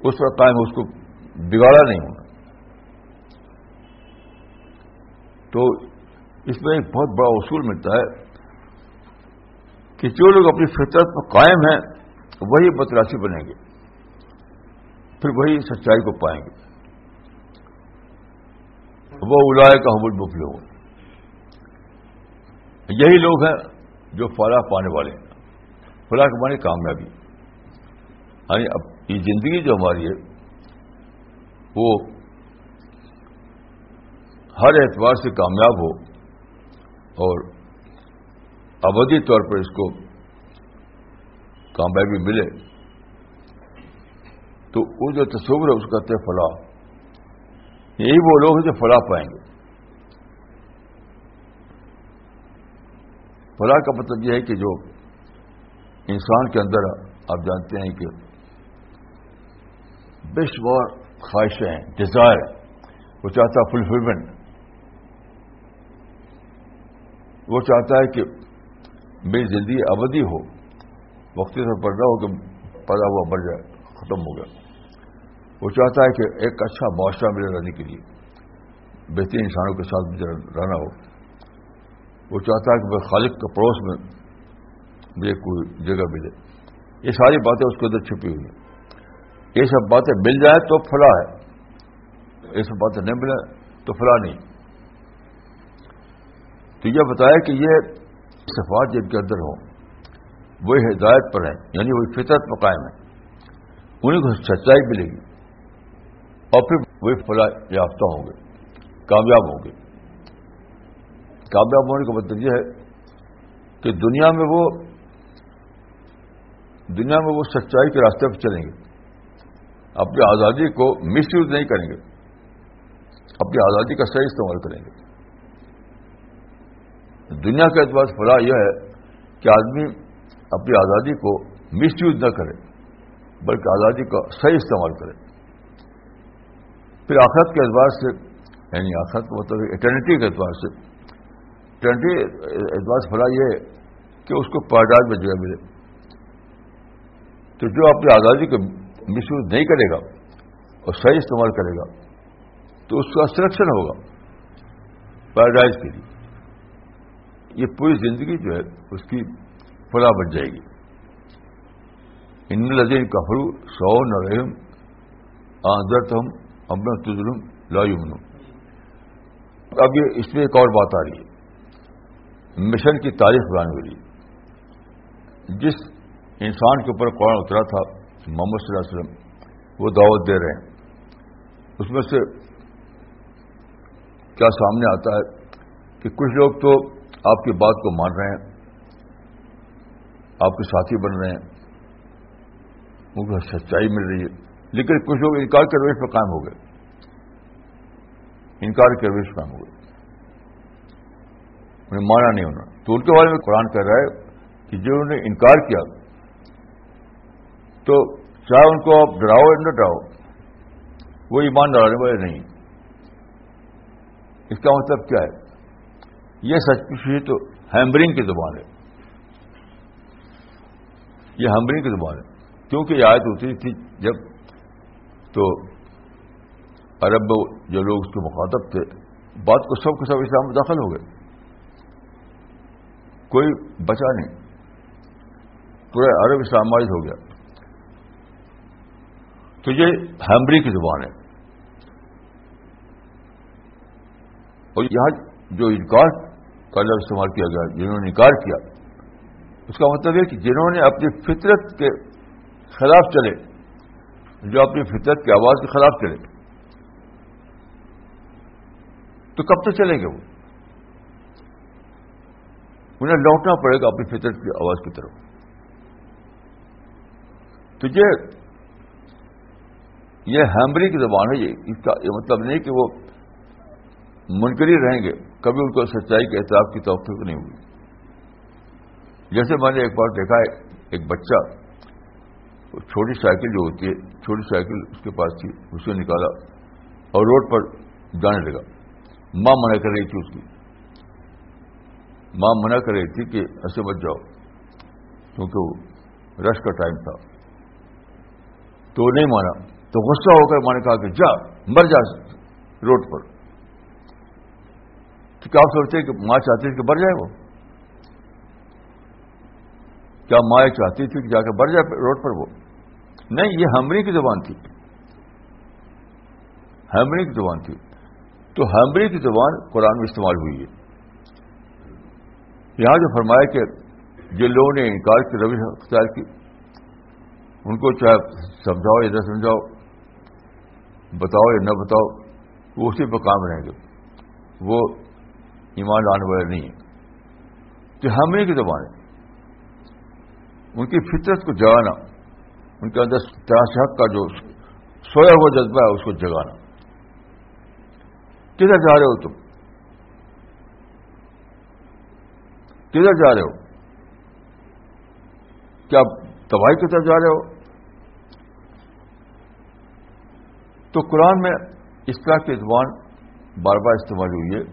اس پر قائم اس کو بگاڑا نہیں ہونا۔ تو اس میں ایک بہت بڑا اصول ملتا ہے کہ جو لوگ اپنی فطرت پر قائم ہیں، وہی بتراشی بنیں گے، پھر وہی سچائی کو پائیں گے۔ وہ الائے کا حمل مفل ہو یہی لوگ ہیں جو فلاح پانے والے ہیں۔ فلاح کے معنی کامیابی۔ یعنی اب یہ زندگی جو ہماری ہے، وہ ہر اعتبار سے کامیاب ہو اور ابدی طور پر اس کو کامیابی ملے، تو وہ جو تصور ہے، اس کا کہتے فلاح۔ یہی وہ لوگ ہیں جو فلاح پائیں گے۔ فلاح کا مطلب یہ ہے کہ جو انسان کے اندر آپ جانتے ہیں کہ بشوار خواہشیں ہیں ڈیزائر وہ چاہتا ہے فلفلمنٹ وہ چاہتا ہے کہ میری زندگی ابدی ہو، وقتی سے پڑھ رہا ہو کہ پیدا ہوا مر جائے، ختم ہو گیا۔ وہ چاہتا ہے کہ ایک اچھا معاشرہ ملے رہنے کے لیے، بہترین انسانوں کے ساتھ مجھے رہنا ہو۔ وہ چاہتا ہے کہ میں خالق کے پڑوس میں مجھے کوئی جگہ ملے۔ یہ ساری باتیں اس کے اندر چھپی ہوئی ہیں۔ یہ سب باتیں مل جائیں تو فلاں ہے۔ یہ سب باتیں نہیں ملیں تو فلاں نہیں۔ تو یہ بتایا کہ یہ صفات جن کے اندر ہوں، وہی ہدایت پر ہیں یعنی وہی فطرت پر قائم ہے انہیں کو سچائی ملے گی اور پھر وہی فلاح یافتہ ہوں گے، کامیاب ہوں گے۔ کامیاب ہونے کا مطلب یہ ہے کہ دنیا میں وہ دنیا میں وہ سچائی کے راستے پہ چلیں گے۔ اپنی آزادی کو مس یوز نہیں کریں گے۔ اپنی آزادی کا صحیح استعمال کریں گے۔ دنیا کے اعتبار سے فلاح یہ ہے کہ آدمی اپنی آزادی کو مس یوز نہ کرے، بلکہ آزادی کا صحیح استعمال کرے۔ پھر آخرت کے اعتبار سے یعنی آخرت کا مطلب اٹرنیٹی کے اعتبار سے اٹرنیٹی اعتبار سے یہ ہے کہ اس کو پیداش میں جگہ ملے۔ تو جو اپنی آزادی کو مس یوز نہیں کرے گا اور صحیح استعمال کرے گا، تو اس کا سلیکشن ہوگا پیراڈائز کے لیے۔ یہ پوری زندگی جو ہے اس کی فلاح بن جائے گی۔ ان لذین کفرو سو نرم آدرت ہم امن تجرم لا یمن اب یہ اس میں ایک اور بات آ رہی ہے۔ مشن کی تاریخ بنانے والی جس انسان کے اوپر قرآن اترا تھا، محمد صلی اللہ علیہ وسلم، وہ دعوت دے رہے ہیں۔ اس میں سے کیا سامنے آتا ہے کہ کچھ لوگ تو آپ کی بات کو مان رہے ہیں، آپ کے ساتھی بن رہے ہیں، ان کو سچائی مل رہی ہے۔ لیکن کچھ لوگ انکار کے رویش پہ قائم ہو گئے۔ انکار کے رویش قائم ہو گئے۔ انہیں مانا نہیں ہونا تو ان کے بارے میں قرآن کہہ رہا ہے کہ جنہوں نے انکار کیا، تو چاہے ان کو آپ ڈراؤ یا نہ ڈراؤ، وہ ایمان ڈرانے والے نہیں۔ اس کا مطلب کیا ہے؟ یہ سچ پوچھی تو ہیمبرنگ کی زبان ہے۔ یہ ہیمبرنگ کی زبان ہے۔ کیونکہ یہ آیت ہوتی تھی جب تو عرب جو لوگ اس کے مخاطب تھے، بات کو سب کے سب اسلام میں داخل ہو گئے۔ کوئی بچا نہیں۔ پورا عرب اسلامائز ہو گیا۔ تو یہ ہیمبری کی زبان ہے۔ اور یہاں جو انکار کا لفظ استعمال کیا گیا، جنہوں نے انکار کیا، اس کا مطلب ہے کہ جنہوں نے اپنی فطرت کے خلاف چلے، جو اپنی فطرت کی آواز کے خلاف چلے، تو کب تک چلیں گے وہ؟ انہیں لوٹنا پڑے گا اپنی فطرت کی آواز کی طرف۔ تو یہ یہ ہیمبری کی زبان ہے، یہ اس کا یہ مطلب نہیں کہ وہ منکری رہیں گے، کبھی ان کو سچائی کے احتیاط کی توفیق نہیں ہوئی جیسے میں نے ایک بار دیکھا ہے، ایک بچہ چھوٹی سائیکل جو ہوتی ہے، چھوٹی سائیکل اس کے پاس تھی اسے نکالا اور روڈ پر جانے لگا۔ ماں منع کر رہی تھی اس کی۔ ماں منع کر رہی تھی کہ ایسے بچ جاؤ، کیونکہ رش کا ٹائم تھا۔ تو نہیں مانا، تو غصہ ہو کر میں نے کہا کہ جا، مر جا روڈ پر۔ تو کیا آپ سوچتے کہ ماں چاہتی تھی کہ بڑھ جائے وہ؟ کیا ماں چاہتی تھی کہ جا کے بڑھ جائے روڈ پر وہ؟ نہیں، یہ ہمری کی زبان تھی۔ ہیمری کی زبان تھی۔ تو ہیمری کی زبان قرآن میں استعمال ہوئی ہے۔ یہاں جو فرمایا کہ جن لوگوں نے انکار کی روش اختیار کی، ان کو چاہے سمجھاؤ یا نہ سمجھاؤ، بتاؤ یا نہ بتاؤ، وہ اسی پہ کام رہیں گے۔ وہ ایمان لانے والے نہیں ہیں۔ تو ہمیں کی زبان ہے ان کی فطرت کو جگانا، ان کے اندر تراش حق کا جو سویا ہوا جذبہ ہے، اس کو جگانا۔ کدھر جا رہے ہو تم؟ کدھر جا رہے ہو؟ کیا تباہی کی طرف جا رہے ہو؟ تو قرآن میں اس طرح کی زبان بار بار استعمال ہوئی ہے،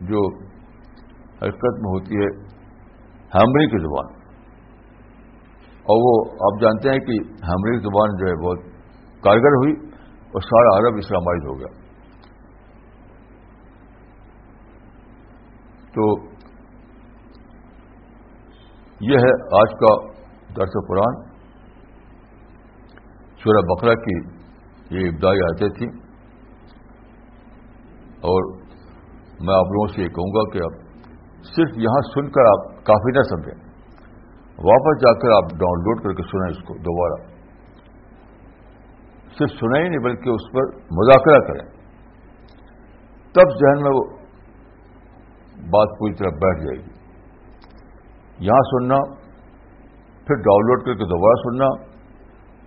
جو حرکت میں ہوتی ہے ہیمری کی زبان۔ اور وہ آپ جانتے ہیں کہ ہیمری کی زبان جو ہے بہت کارگر ہوئی اور سارا عرب اسلامائز ہو گیا۔ تو یہ ہے آج کا درس قرآن۔ سورہ بقرہ کی یہ ابتدائی آتے تھیں۔ اور میں آپ لوگوں سے یہ کہوں گا کہ آپ صرف یہاں سن کر آپ کافی نہ سمجھیں۔ واپس جا کر آپ ڈاؤن لوڈ کر کے سنیں اس کو دوبارہ۔ صرف سنیں ہی نہیں بلکہ اس پر مذاکرہ کریں۔ تب ذہن میں وہ بات پوری طرح بیٹھ جائے گی۔ یہاں سننا، پھر ڈاؤن لوڈ کر کے دوبارہ سننا،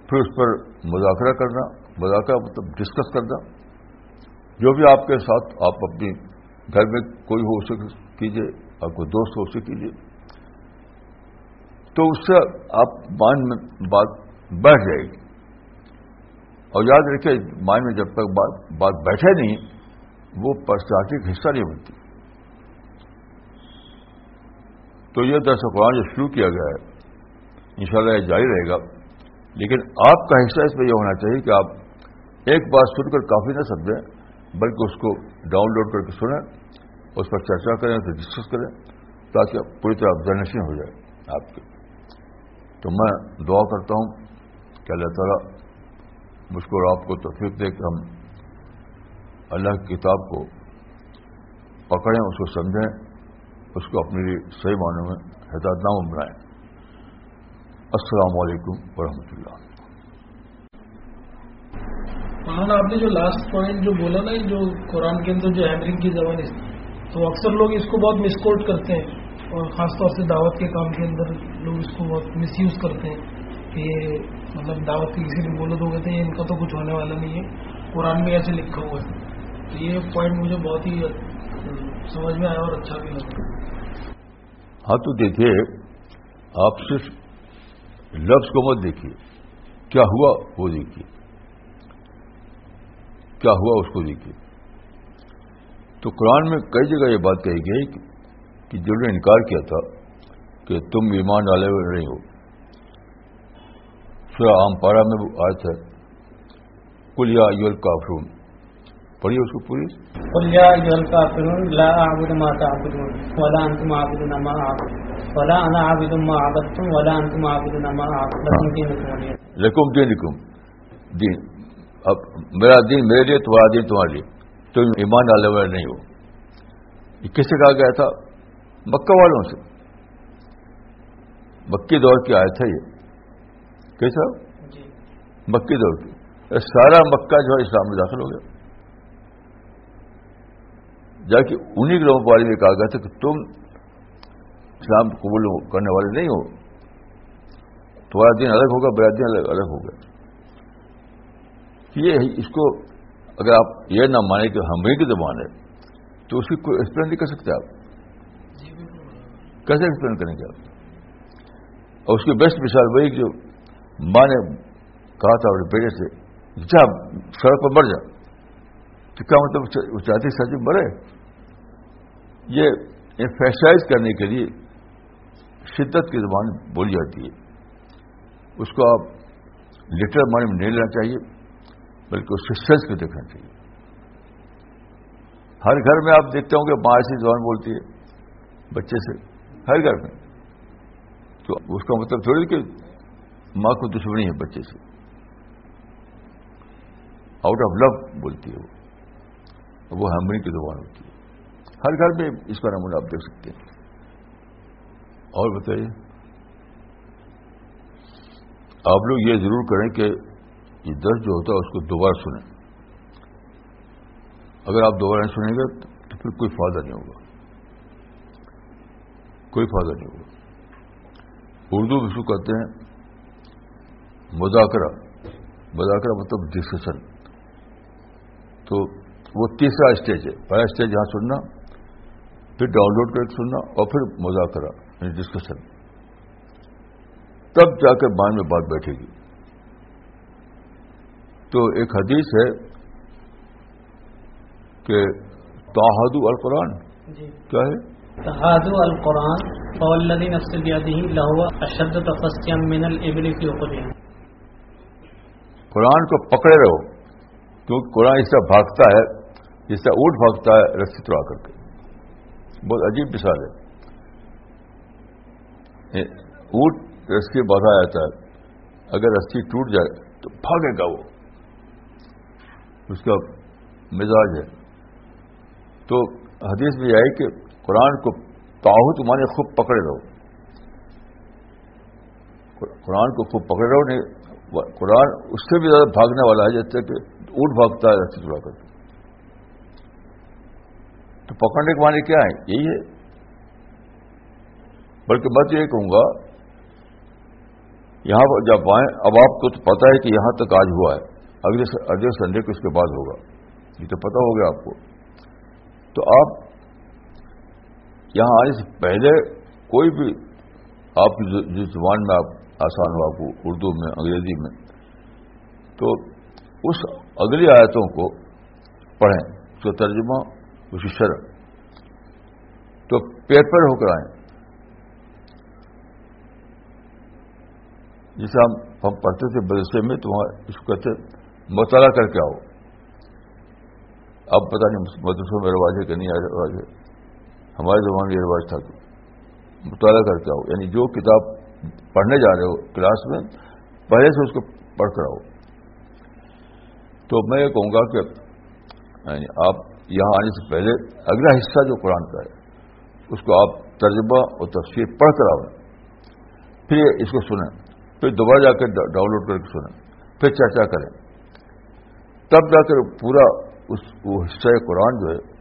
پھر اس پر مذاکرہ کرنا، مذاکرہ مطلب ڈسکس کرنا۔ جو بھی آپ کے ساتھ آپ اپنی گھر میں کوئی ہو اسے کیجیے آپ کو دوست ہو اسے کیجیے تو اس سے آپ مائنڈ میں بات بیٹھ جائے گی۔ اور یاد رکھے مائنڈ میں جب تک بات بات بیٹھے نہیں، وہ پرسنالٹی کا حصہ نہیں بنتی۔ تو یہ درس قرآن جو شروع کیا گیا ہے۔ انشاءاللہ یہ جاری رہے گا۔ لیکن آپ کا حصہ اس میں یہ ہونا چاہیے کہ آپ ایک بات سن کر کافی نہ سمجھیں، بلکہ اس کو ڈاؤن لوڈ کر کے سنیں، اس پر چرچا کریں، اسے ڈسکس کریں، تاکہ پوری طرح آبزرویشن ہو جائے آپ کے۔ تو میں دعا کرتا ہوں کہ اللہ تعالیٰ مجھ کو اور آپ کو توفیق دے کہ ہم اللہ کی کتاب کو پکڑیں، اس کو سمجھیں۔ اس کو اپنے لیے صحیح معنوں میں ہدایت نامہ بنائیں۔ السلام علیکم ورحمۃ اللہ۔ مولانا، آپ نے جو لاسٹ پوائنٹ جو بولا نا، جو قرآن کے اندر جو ہیمرنگ کی زبان ہے، تو اکثر لوگ اس کو بہت مس کوٹ کرتے ہیں اور خاص طور سے دعوت کے کام کے اندر لوگ اس کو بہت مس یوز کرتے ہیں کہ یہ مطلب دعوت کی کسی بھی بولو تو کہتے ہیں ان کا تو کچھ ہونے والا نہیں ہے۔ قرآن میں ایسے لکھا ہوا ہے۔ تو یہ پوائنٹ مجھے بہت ہی سمجھ میں آیا اور اچھا بھی لگا۔ ہاں تو دیکھیے، آپ صرف لفظ کو مت دیکھیے۔ کیا ہوا وہ دیکھیے۔ کیا ہوا اس کو دیکھیے۔ تو قرآن میں کئی جگہ یہ بات کہی گئی کہ جنہوں نے انکار کیا تھا کہ تم ایمان ڈالے ہوئے نہیں ہو۔ سورہ عام پارا میں وہ آج ہے کلیا یول کافرون پڑھیے اس کو پوری؟ لكم دينكم لکم دین اب میرا دین میرے لیے تمہارا دین تمہارے لیے. تم ایمان ڈالے والے نہیں ہو. یہ کس سے کہا گیا تھا؟ مکہ والوں سے. مکی دور کی آئے تھا یہ. کیسا؟ جی. مکی دور کی. سارا مکہ جو ہے اسلام میں داخل ہو گیا. جا کے انہیں لوگوں کے بارے میں کہا گیا تھا کہ تم اسلام قبول کرنے والے نہیں ہو۔ تمہارا دن الگ ہوگا میرا دن الگ الگ ہوگا۔ یہ اس کو اگر آپ یہ نہ مانیں کہ ہم کی زبان ہے تو اس کی کوئی ایکسپلین نہیں کر سکتے آپ۔ کیسے ایکسپلین کریں گے آپ؟ اور اس کی بیسٹ مثال وہی جو ماں نے کہا تھا اپنے بیٹے سے جا سڑک پر مر جا۔ تو کیا مطلب چاہتی سچ مرے؟ یہ فیشائز کرنے کے لیے شدت کی زبان بولی جاتی ہے۔ اس کو آپ لٹر مانی میں نہیں لینا چاہیے، بلکہ اس کے کو دیکھنا چاہیے۔ ہر گھر میں آپ دیکھتے ہوں کہ ماں ایسی زبان بولتی ہے، بچے سے، ہر گھر میں۔ تو اس کا مطلب تھوڑی کہ ماں کو دشمنی ہے بچے سے۔ آؤٹ آف لو بولتی ہے وہ۔ وہ ہمری کی زبان ہوتی ہے۔ ہر گھر میں اس کا نمونہ آپ دیکھ سکتے ہیں۔ اور بتائیے۔ آپ لوگ یہ ضرور کریں کہ یہ درد جو ہوتا ہے اس کو دوبارہ سنیں۔ اگر آپ دوبارہ سنیں گے تو پھر کوئی فائدہ نہیں ہوگا۔ کوئی فائدہ نہیں ہوگا۔ اردو میں شو کہتے ہیں مذاکرہ۔ مذاکرہ مطلب ڈسکشن تو وہ تیسرا اسٹیج ہے۔ پہلا اسٹیج یہاں سننا۔ پھر ڈاؤن لوڈ کر کے سننا اور پھر مذاکرہ یعنی ڈسکشن تب جا کر مان میں بات بیٹھے گی۔ تو ایک حدیث ہے کہ تاحد القرآن۔ جی۔ کیا ہے؟ تحادو القرآن نفس بیدہ لہو اشد تفسیم من الابل عقدہم قرآن کو پکڑے رہو کیونکہ قرآن اس طرح بھاگتا ہے جس طرح اونٹ بھاگتا ہے رسی توڑا کر کے۔ بہت عجیب مثال ہے۔ اونٹ رسی باندھا جاتا ہے اگر رسی ٹوٹ جائے تو بھاگے گا وہ۔ اس کا مزاج ہے۔ تو حدیث میں آئی کہ قرآن کو تاحت مانے خوب پکڑے رہو۔ قرآن کو خوب پکڑے رہو، نہیں، قرآن اس سے بھی زیادہ بھاگنے والا ہے، جیسے کہ اونٹ بھاگتا ہے، رسی چڑا کر تو پکڑنے کے معنی کیا ہے؟ یہی ہے۔ بلکہ میں تو یہ کہوں گا، یہاں جب آئیں، اب آپ کو تو پتا ہے کہ یہاں تک آج ہوا ہے۔ اگلے اگلے سنڈے کو اس کے بعد ہوگا۔ یہ تو پتہ ہو گیا آپ کو۔ تو آپ یہاں آنے سے پہلے کوئی بھی آپ کی جس زبان میں آپ آسان ہو، آپ کو اردو میں، انگریزی میں، تو اس اگلی آیتوں کو پڑھیں۔ جو ترجمہ اس کی شرح تو پیپر ہو کر آئیں۔ جسے ہم ہم پڑھتے تھے مدرسے میں، تو وہاں اس کو کہتے مطالعہ کر کے آؤ۔ اب پتہ نہیں، مدرسوں میں رواج ہے کہ نہیں رواج ہے۔ ہمارے زبان میں یہ رواج تھا۔ کہ مطالعہ کر کے آؤ۔ یعنی جو کتاب پڑھنے جا رہے ہو کلاس میں، پہلے سے اس کو پڑھ کر آؤ۔ تو میں یہ کہوں گا کہ یعنی آپ یہاں آنے سے پہلے اگلا حصہ جو قرآن کا ہے، اس کو آپ ترجمہ اور تفصیل پڑھ کر آؤ۔ پھر اس کو سنیں، پھر دوبارہ جا کر ڈاؤن لوڈ کر کے سنیں، پھر چرچا کریں۔ تب جا کر پورا اس وہ حصہ قرآن جو ہے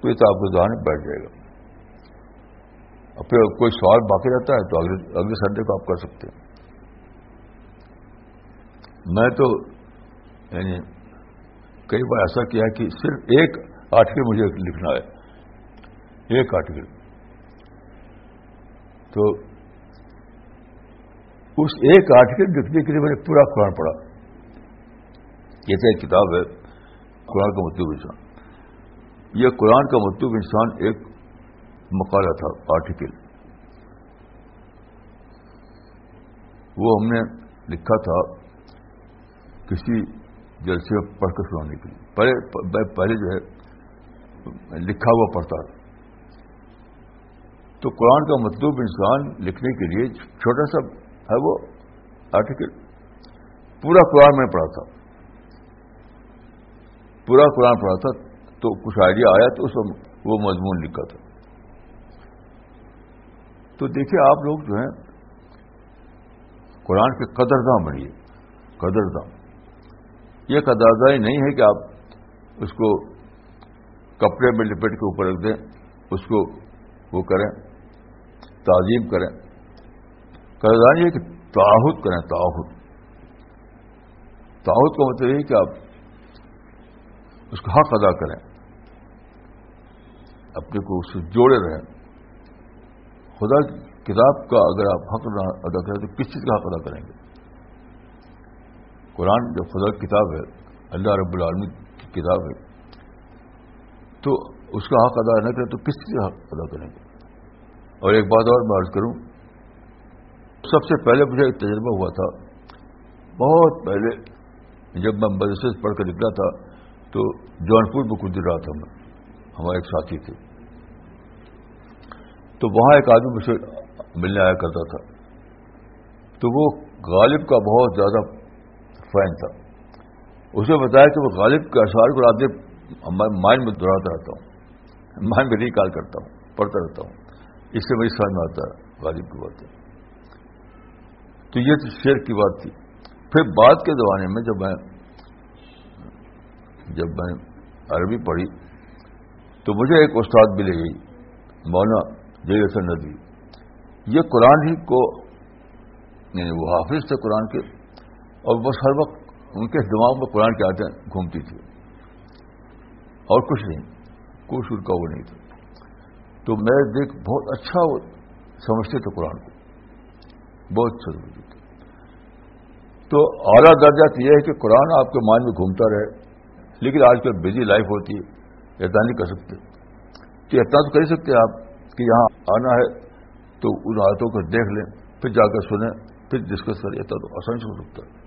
تو یہ تو آپ کے دہان بیٹھ جائے گا۔ اور پھر کوئی سوال باقی رہتا ہے تو اگلے اگلے سنڈے کو آپ کر سکتے ہیں۔ میں تو یعنی کئی بار ایسا کیا کہ صرف ایک آرٹیکل مجھے لکھنا ہے۔ ایک آرٹیکل۔ تو اس ایک آرٹیکل لکھنے کے لیے میں نے پورا قرآن پڑھا۔ یہ ایک کتاب ہے، قرآن کا مطلوب انسان۔ یہ قرآن کا مطلوب انسان ایک مقالہ تھا، آرٹیکل۔ وہ ہم نے لکھا تھا کسی جلسے میں پڑھ کر سنانے کے لیے۔ پہلے پہلے جو ہے لکھا ہوا پڑھتا تھا۔ تو قرآن کا مطلوب انسان لکھنے کے لیے چھوٹا سا ہے وہ آرٹیکل پورا قرآن میں پڑھا تھا۔ پورا قرآن پڑھا تھا۔ تو کچھ آئیڈیا آیا تو اس وہ مضمون لکھا تھا۔ تو دیکھیے آپ لوگ جو ہیں، قرآن کے قدرداں بڑھیے قدرداں یہ قدردائی نہیں ہے کہ آپ اس کو کپڑے میں لپٹ کے اوپر رکھ دیں، اس کو وہ کریں، تعظیم کریں۔ قدردانی ہے کہ تعہد کریں، تعہد۔ تعہد کا مطلب یہ کہ آپ اس کا حق ادا کریں، اپنے کو اس سے جوڑے رہیں۔ خدا کتاب کا اگر آپ حق ادا کریں تو کس چیز کا حق ادا کریں گے؟ قرآن جو خدا کی کتاب ہے، اللہ رب العالمین کی کتاب ہے، تو اس کا حق ادا نہ کریں تو کس کا حق ادا کریں گے؟ اور ایک بات اور میں عرض کروں، سب سے پہلے مجھے ایک تجربہ ہوا تھا۔ بہت پہلے جب میں مدرسے سے پڑھ کر نکلا تھا، تو جونپور میں گزر رہا تھا میں، ہمارے ایک ساتھی تھے۔ تو وہاں ایک آدمی مجھ سے ملنے آیا کرتا تھا۔ تو وہ غالب کا بہت زیادہ فین تھا۔ اسے بتایا کہ وہ غالب کے اشعار کو رات مائنڈ میں دوہراتا رہتا ہوں۔ مائنڈ میں ریکال کرتا ہوں، پڑھتا رہتا ہوں۔ اس سے میری سمجھ میں آتا ہے غالب کی بات تو یہ تو شیر کی بات تھی۔ پھر بعد کے زمانے میں جب میں جب میں عربی پڑھی، تو مجھے ایک استاد بھی لے گئی مولانا جی حسن ندوی۔ یہ قرآن ہی کو یعنی وہ حافظ تھے قرآن کے اور بس ہر وقت ان کے دماغ میں قرآن کی عادتیں گھومتی تھی اور کچھ نہیں، کوئی شر کا وہ نہیں تھا۔ تو میں دیکھ، بہت اچھا وہ سمجھتے تھے قرآن کو۔ بہت اچھا سمجھتے تھے۔ تو اعلیٰ درجہ تو یہ ہے کہ قرآن آپ کے مان میں گھومتا رہے، لیکن آج کل بزی لائف ہوتی ہے اتنا نہیں کر سکتے۔ کہ اتنا تو کر سکتے آپ کہ یہاں آنا ہے، تو ان آیتوں کو دیکھ لیں، پھر جا کر سنیں، پھر ڈسکس کریں اتنا تو آسان سے ہو سکتا ہے۔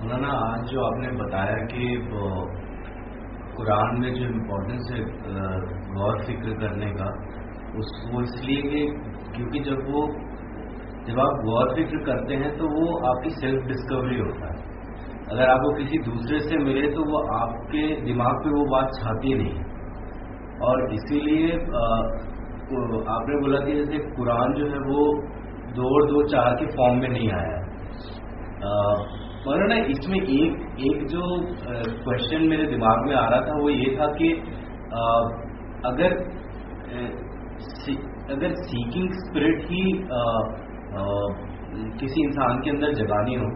مولانا، آج جو آپ نے بتایا کہ قرآن میں جو امپورٹنس ہے غور، فکر کرنے کا، اس وہ اس لیے کہ کیونکہ جب وہ، جب آپ غور، فکر کرتے ہیں تو وہ آپ کی سیلف ڈسکوری ہوتا ہے۔ اگر آپ کو کسی دوسرے سے ملے تو وہ آپ کے دماغ پہ وہ بات چھاتی نہیں اور اسی لیے آپ نے بولا کہ جیسے قرآن جو ہے وہ دو دو، چار کے فارم میں نہیں آیا۔ مگر نا اس میں ایک ایک جو کوشچن میرے دماغ میں آ رہا تھا، وہ یہ تھا کہ اگر اگر سیکنگ اسپرٹ ہی کسی انسان کے اندر جگانی ہو،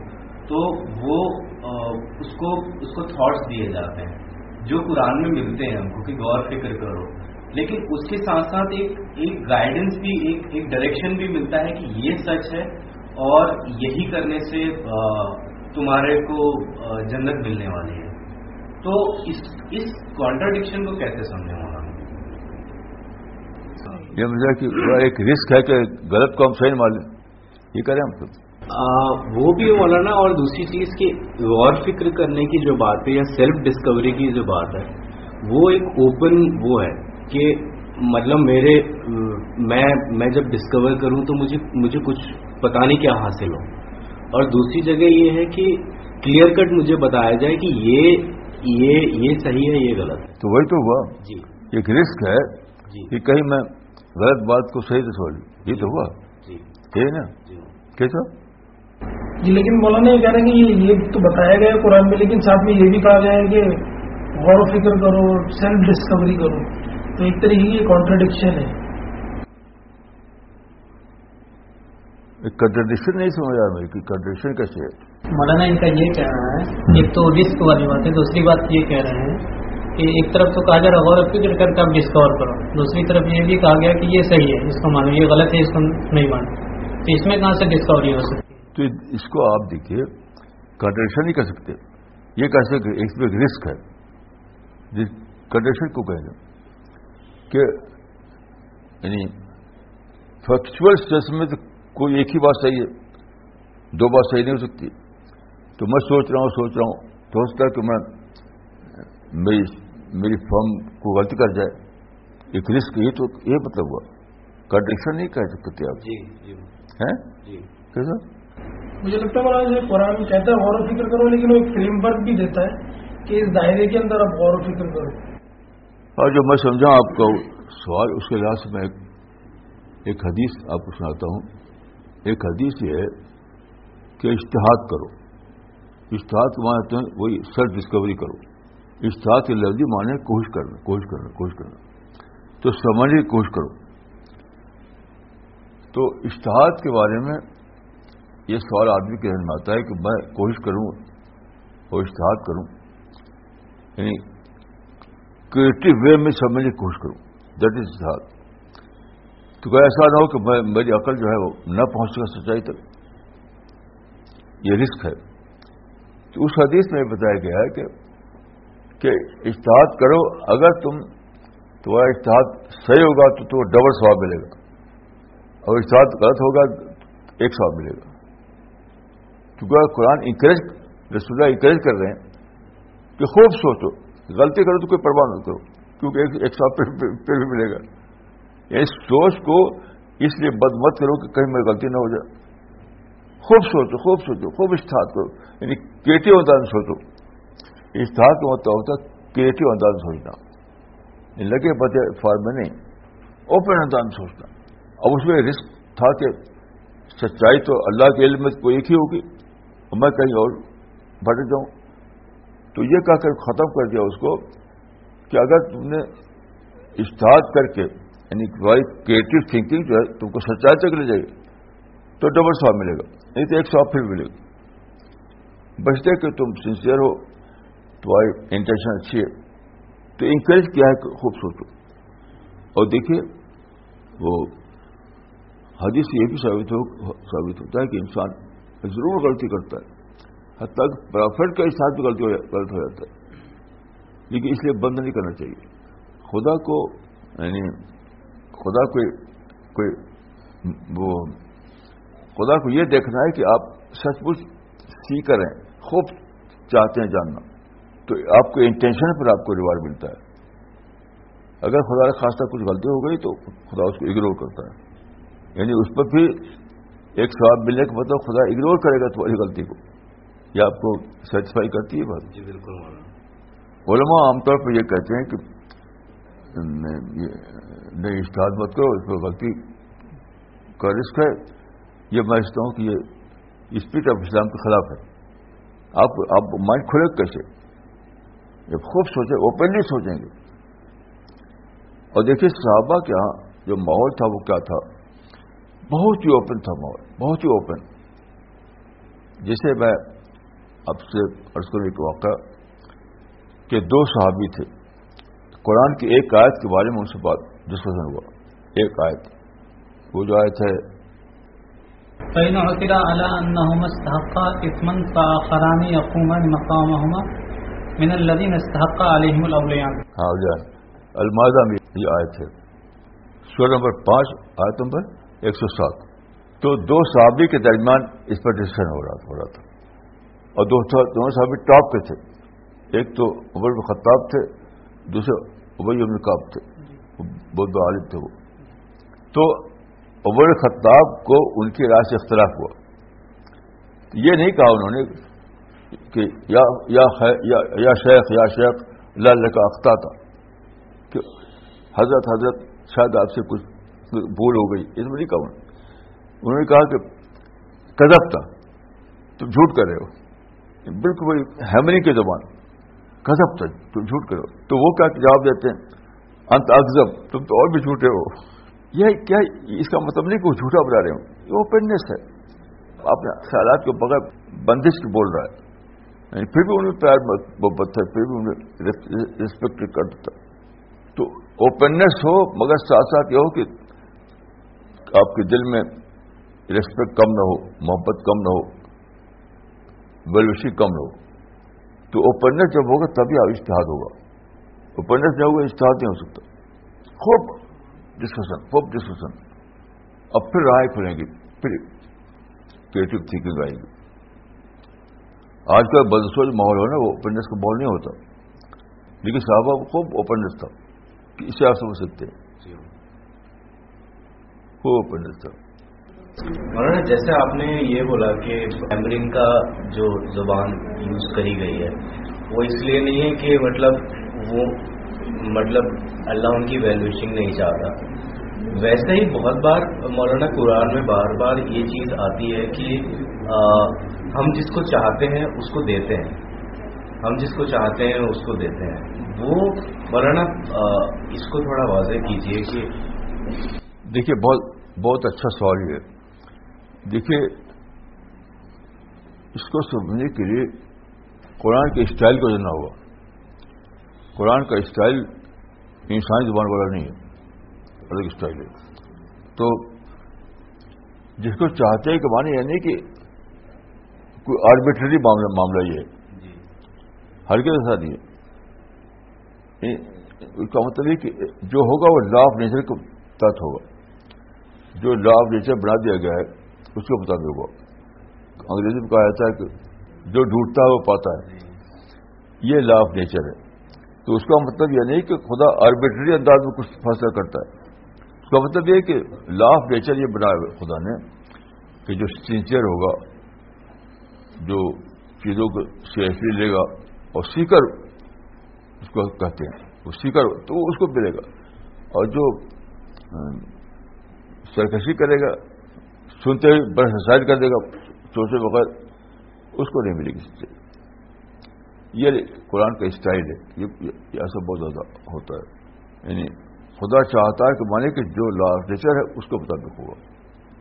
تو وہ اس کو اس کو تھاٹس دیے جاتے ہیں، جو قرآن میں ملتے ہیں ہم کو، کہ غور، فکر کرو۔ لیکن اس کے ساتھ ساتھ ایک ایک گائیڈنس بھی، ایک ایک ڈائریکشن بھی ملتا ہے کہ یہ سچ ہے اور یہی کرنے سے تمہارے کو جنت ملنے والی ہے۔ تو اس اس کانٹرڈکشن کو کیسے سمجھے مولانا؟ یہ مجھے کہ ایک رسک ہے کہ غلط کو ہم صحیح معلوم یہ کریں ہم خود۔ وہ بھی مولانا اور دوسری چیز کی غور فکر کرنے کی جو بات ہے یا سیلف ڈسکوری کی جو بات ہے وہ ایک اوپن وہ ہے کہ مطلب میرے میں میں جب ڈسکور کروں تو مجھے مجھے کچھ پتا نہیں کیا حاصل ہو۔ اور دوسری جگہ یہ ہے کہ کلیئر کٹ مجھے بتایا جائے کہ یہ یہ یہ صحیح ہے یہ غلط ہے۔ تو وہی تو ہوا۔ جی۔ ایک رسک ہے جی۔ کہ کہیں میں غلط بات کو صحیح سے سمجھ لوں۔ یہ تو ہوا۔ جی۔ نا؟ جی۔ کیسا جی لیکن مولانا یہ کہہ رہے ہیں کہ یہ تو بتایا گیا ہے قرآن میں لیکن ساتھ میں یہ بھی کہا گیا ہے کہ غور و فکر کرو سیلف ڈسکوری کرو۔ تو ایک طریقے کی کانٹرڈکشن ہے۔ کنٹرڈکشن نہیں سمجھ آ میری کہ کنٹرڈکشن کیسے ہے؟ مولانا ان کا یہ کہنا ہے ایک تو رسک والی بات ہے دوسری بات یہ کہہ رہے ہیں کہ ایک طرف تو کہا جا رہا غور و فکر کر کے آپ ڈسکور کرو۔ دوسری طرف یہ بھی کہا گیا کہ یہ صحیح ہے اس کو مانو یہ غلط ہے اس کو نہیں مانو۔ تو اس میں کہاں سے ڈسکوری ہو سکتی تو اس کو آپ دیکھیے کنٹرڈکشن نہیں کر سکتے۔ یہ کہہ سکتے اس میں ایک رسک ہے۔ جس کنٹرڈکشن کو کہیں گے۔ کہ یعنی فیکچوئل اسٹریس میں تو کوئی ایک ہی بات صحیح ہے؟ دو بات صحیح نہیں ہو سکتی۔ تو میں سوچ رہا ہوں سوچ رہا ہوں۔ تو ہو سکتا ہے کہ میں میری میری فرم کو غلطی کر جائے۔ ایک رسک یہ تو یہ مطلب ہوا۔ کنٹرڈکشن نہیں کہہ سکتے آپ۔ جی جی۔ ہیں؟ جی۔ کیسا مجھے لگتا ہے مولانا جیسے قرآن کہتا ہے غور و فکر کرو لیکن وہ ایک فریم ورک بھی دیتا ہے کہ اس دائرے کے اندر آپ غور و فکر کرو۔ اور جو میں سمجھا آپ کا سوال اس کے لحاظ سے میں ایک- ایک حدیث آپ کو سناتا ہوں۔ ایک حدیث یہ ہے کہ اشتہاد کرو۔ اشتہاد کے معنی ہیں وہی سیلف ڈسکوری کرو۔ اشتہاد کے لفظی معنی کوشش کرنا کوشش کرنا کوشش کرنا۔ تو سمجھنے کی کوشش کرو۔ تو اشتہاد کے بارے میں یہ سوال آدمی کے ذہن میں آتا ہے کہ میں کوشش کروں اور اشتہاد کروں۔ یعنی کریٹو وے میں سمجھنے کی کوشش کروں۔ دیٹ از اشتہاد تو کوئی ایسا نہ ہو کہ میں میری عقل جو ہے وہ نہ پہنچ سکا سچائی تک۔ یہ رسک ہے۔ تو اس حدیث میں یہ بتایا گیا ہے کہ کہ اشتہاد کرو، اگر تم تمہارا اشتہاد صحیح ہوگا تو تمہیں ڈبل سواب ملے گا۔ اور اشتہاد غلط ہوگا ایک سواب ملے گا۔ کیونکہ قرآن انکریج رسول انکریج کر رہے ہیں کہ خوب سوچو، غلطی کرو تو کوئی پرواہ نہ کرو، کیونکہ ایک ایک سواب پھر بھی ملے گا۔ یعنی اس سوچ کو اس لیے بد مت کرو کہ کہیں میں غلطی نہ ہو جائے۔ خوب سوچو خوب سوچو، خوب اشتہاد کرو۔ یعنی کریٹو انداز سوچو۔ اشتہار کا مطلب ہوتا ہے کریٹو انداز سوچنا۔ یعنی لگے بچے فارم میں نہیں، اوپن انداز سوچنا۔ اب اس میں رسک تھا کہ سچائی تو اللہ کے علم میں کوئی ایک ہی ہوگی۔ اور میں کہیں اور بھٹک جاؤں۔ تو یہ کہہ کر ختم کر دیا اس کو کہ اگر تم نے اشتہاد کر کے یعنی تمہاری کریٹو تھنکنگ جو ہے، تم کو سچائی تک لے جائے گی۔ تو ڈبل سواب ملے گا۔ نہیں تو ایک سواب پھر ملے گا۔ بچتے کہ تم سنسیئر ہو، تمہاری انٹینشن اچھی ہے۔ تو انکریج کیا ہے خوب سوچو اور دیکھیے، وہ حدیث یہ بھی ثابت ہو، ثابت ہوتا ہے کہ انسان ضرور غلطی کرتا ہے۔ حد تک پرافٹ کا حساب بھی غلطی غلط ہو جاتا ہے۔ لیکن اس لیے بند نہیں کرنا چاہیے۔ خدا کو یعنی خدا کو کوئی وہ خدا کو یہ دیکھنا ہے کہ آپ سچ مچ سیکھ رہے ہیں خوب چاہتے ہیں جاننا۔ تو آپ کو انٹینشن پر آپ کو ریوارڈ ملتا ہے۔ اگر خدا کا خاصہ کچھ غلطی ہو گئی تو خدا اس کو اگنور کرتا ہے۔ یعنی اس پر بھی ایک سواب ملنے کا مطلب خدا اگنور کرے گا تمہاری غلطی کو۔ یہ آپ کو سیٹسفائی کرتی ہے بات؟ جی بالکل علماء عام طور پر یہ کہتے ہیں کہ نہیں اشتہاد مت کرو، اس پر غلطی کا رسک ہے۔ یہ میں سمجھتا ہوں کہ یہ اسپرٹ آف اسلام کے خلاف ہے۔ آپ آپ مائنڈ کھلے کیسے؟ جب خوب سوچیں اوپنلی سوچیں گے۔ اور دیکھیے صحابہ کے یہاں جو ماحول تھا وہ کیا تھا؟ بہت ہی اوپن تھا ماحول، بہت ہی اوپن جیسے میں اب سے عرض کروں ایک واقعہ کہ دو صحابی تھے۔ قرآن کی ایک آیت کے بارے میں ان سے بات ڈسکشن ہوا۔ ایک آیت۔ وہ جو آیت ہے۔ فإن عثر على أنهما استحقا إثما فآخران يقومان مقامهما من الذين استحق عليهم الأوليان ہاں جان المادہ میں یہ آیت ہے۔ سورہ نمبر پانچ آیت نمبر ایک سو سات۔ تو دو صحابی کے درمیان اس پر ڈسکشن ہو رہا ہو رہا تھا۔ اور دو دونوں صحابی ٹاپ پہ تھے۔ ایک تو عمر خطاب تھے۔ دوسرے ابئی ابن کاب تھے۔ بہت عالم تھے وہ۔ تو عمر خطاب کو ان کی رائے سے اختلاف ہوا۔ یہ نہیں کہا انہوں نے کہ یا یا, یا, یا شیخ یا شیخ لال کا اختہ تھا۔ کہ حضرت حضرت شاید آپ سے کچھ بھول ہو گئی اس میں نہیں کہا انہوں نے۔ کہا کہ کدب تھا تم جھوٹ کر رہے ہو۔ بالکل وہی ہیمنی کی زبان۔ کدب تھا تم جھوٹ کرو۔ تو وہ کیا جواب دیتے ہیں؟ انت اکزب تم تو اور بھی جھوٹے ہو۔ یہ کیا اس کا مطلب نہیں کہ وہ جھوٹا بنا رہے ہوں؟ یہ اوپننیس ہے۔ اپنے خیالات کے بغیر بندش کی بول رہا ہے۔ یعنی پھر بھی انہیں پیار محبت ہے پھر بھی انہیں ریسپیکٹ کرتا تو اوپننیس ہو، مگر ساتھ ساتھ یہ ہو کہ آپ کے دل میں ریسپیکٹ کم نہ ہو، محبت کم نہ ہو ویلوشی کم نہ ہو۔ تو اوپننیس جب ہوگا تبھی آپ اشتہاد ہوگا۔ اوپننیس نہیں ہوگا اشتہاد نہیں ہو سکتا۔ خوب ڈسکشن خوب ڈسکشن اب پھر رائے کھلیں گی۔ پھر کریٹو تھنکنگ آئے گی۔ آج کل بدسوچ ماحول ہو نا وہ اوپننس کا ماحول نہیں ہوتا۔ لیکن صحابہ خوب اوپننس تھا کہ اسے آپ سمجھ سکتے ہیں۔ خوب اوپننس تھا۔ مولانا، جیسے آپ نے یہ بولا کہ ایمرنگ کا جو زبان یوز کری گئی ہے، وہ اس لیے نہیں ہے کہ مطلب وہ مطلب اللہ ان کی ویلویشنگ نہیں چاہتا ویسے ہی بہت بار مولانا، قرآن میں بار بار یہ چیز آتی ہے کہ ہم جس کو چاہتے ہیں اس کو دیتے ہیں۔ ہم جس کو چاہتے ہیں اس کو دیتے ہیں۔ وہ، مولانا اس کو تھوڑا واضح کیجیے کہ دیکھیے، بہت بہت اچھا سوال ہے۔ دیکھیے اس کو سمجھنے کے لیے قرآن کے اسٹائل کو جاننا ہوگا۔ قرآن کا اسٹائل انسانی زبان والا نہیں ہے الگ اسٹائل ہے۔ تو جس کو چاہتے ہیں کہ مانے یہ نہیں کہ کوئی آربیٹری معاملہ معاملہ یہ ہے۔ ہر کے ساتھ یہ اس کا مطلب یہ کہ جو ہوگا وہ لا آف نیچر کے تحت ہوگا۔ جو لا آف نیچر بنا دیا گیا ہے اس کے مطابق ہوگا انگریزی میں کہا جاتا ہے کہ جو ڈھونڈتا ہے وہ پاتا ہے۔ یہ لا آف نیچر ہے۔ تو اس کا مطلب یہ نہیں کہ خدا آربیٹری انداز میں کچھ فیصلہ کرتا ہے۔ اس کا مطلب یہ کہ لا آف نیچر یہ بنا خدا نے کہ جو سنسیئر ہوگا، جو چیزوں کو سیریسلی لے گا اور سیکر اس کو کہتے ہیں۔ وہ سیکر تو وہ اس کو ملے گا۔ اور جو سرکشی کرے گا سنتے ہوئے بڑا سائڈ کر دے گا سوچے بغیر اس کو نہیں ملے گی یہ قرآن کا اسٹائل ہے۔ یہ ایسا بہت زیادہ ہوتا ہے۔ یعنی خدا چاہتا ہے کہ مانے کہ جو لا نیچر ہے، اس کو مطابق ہوگا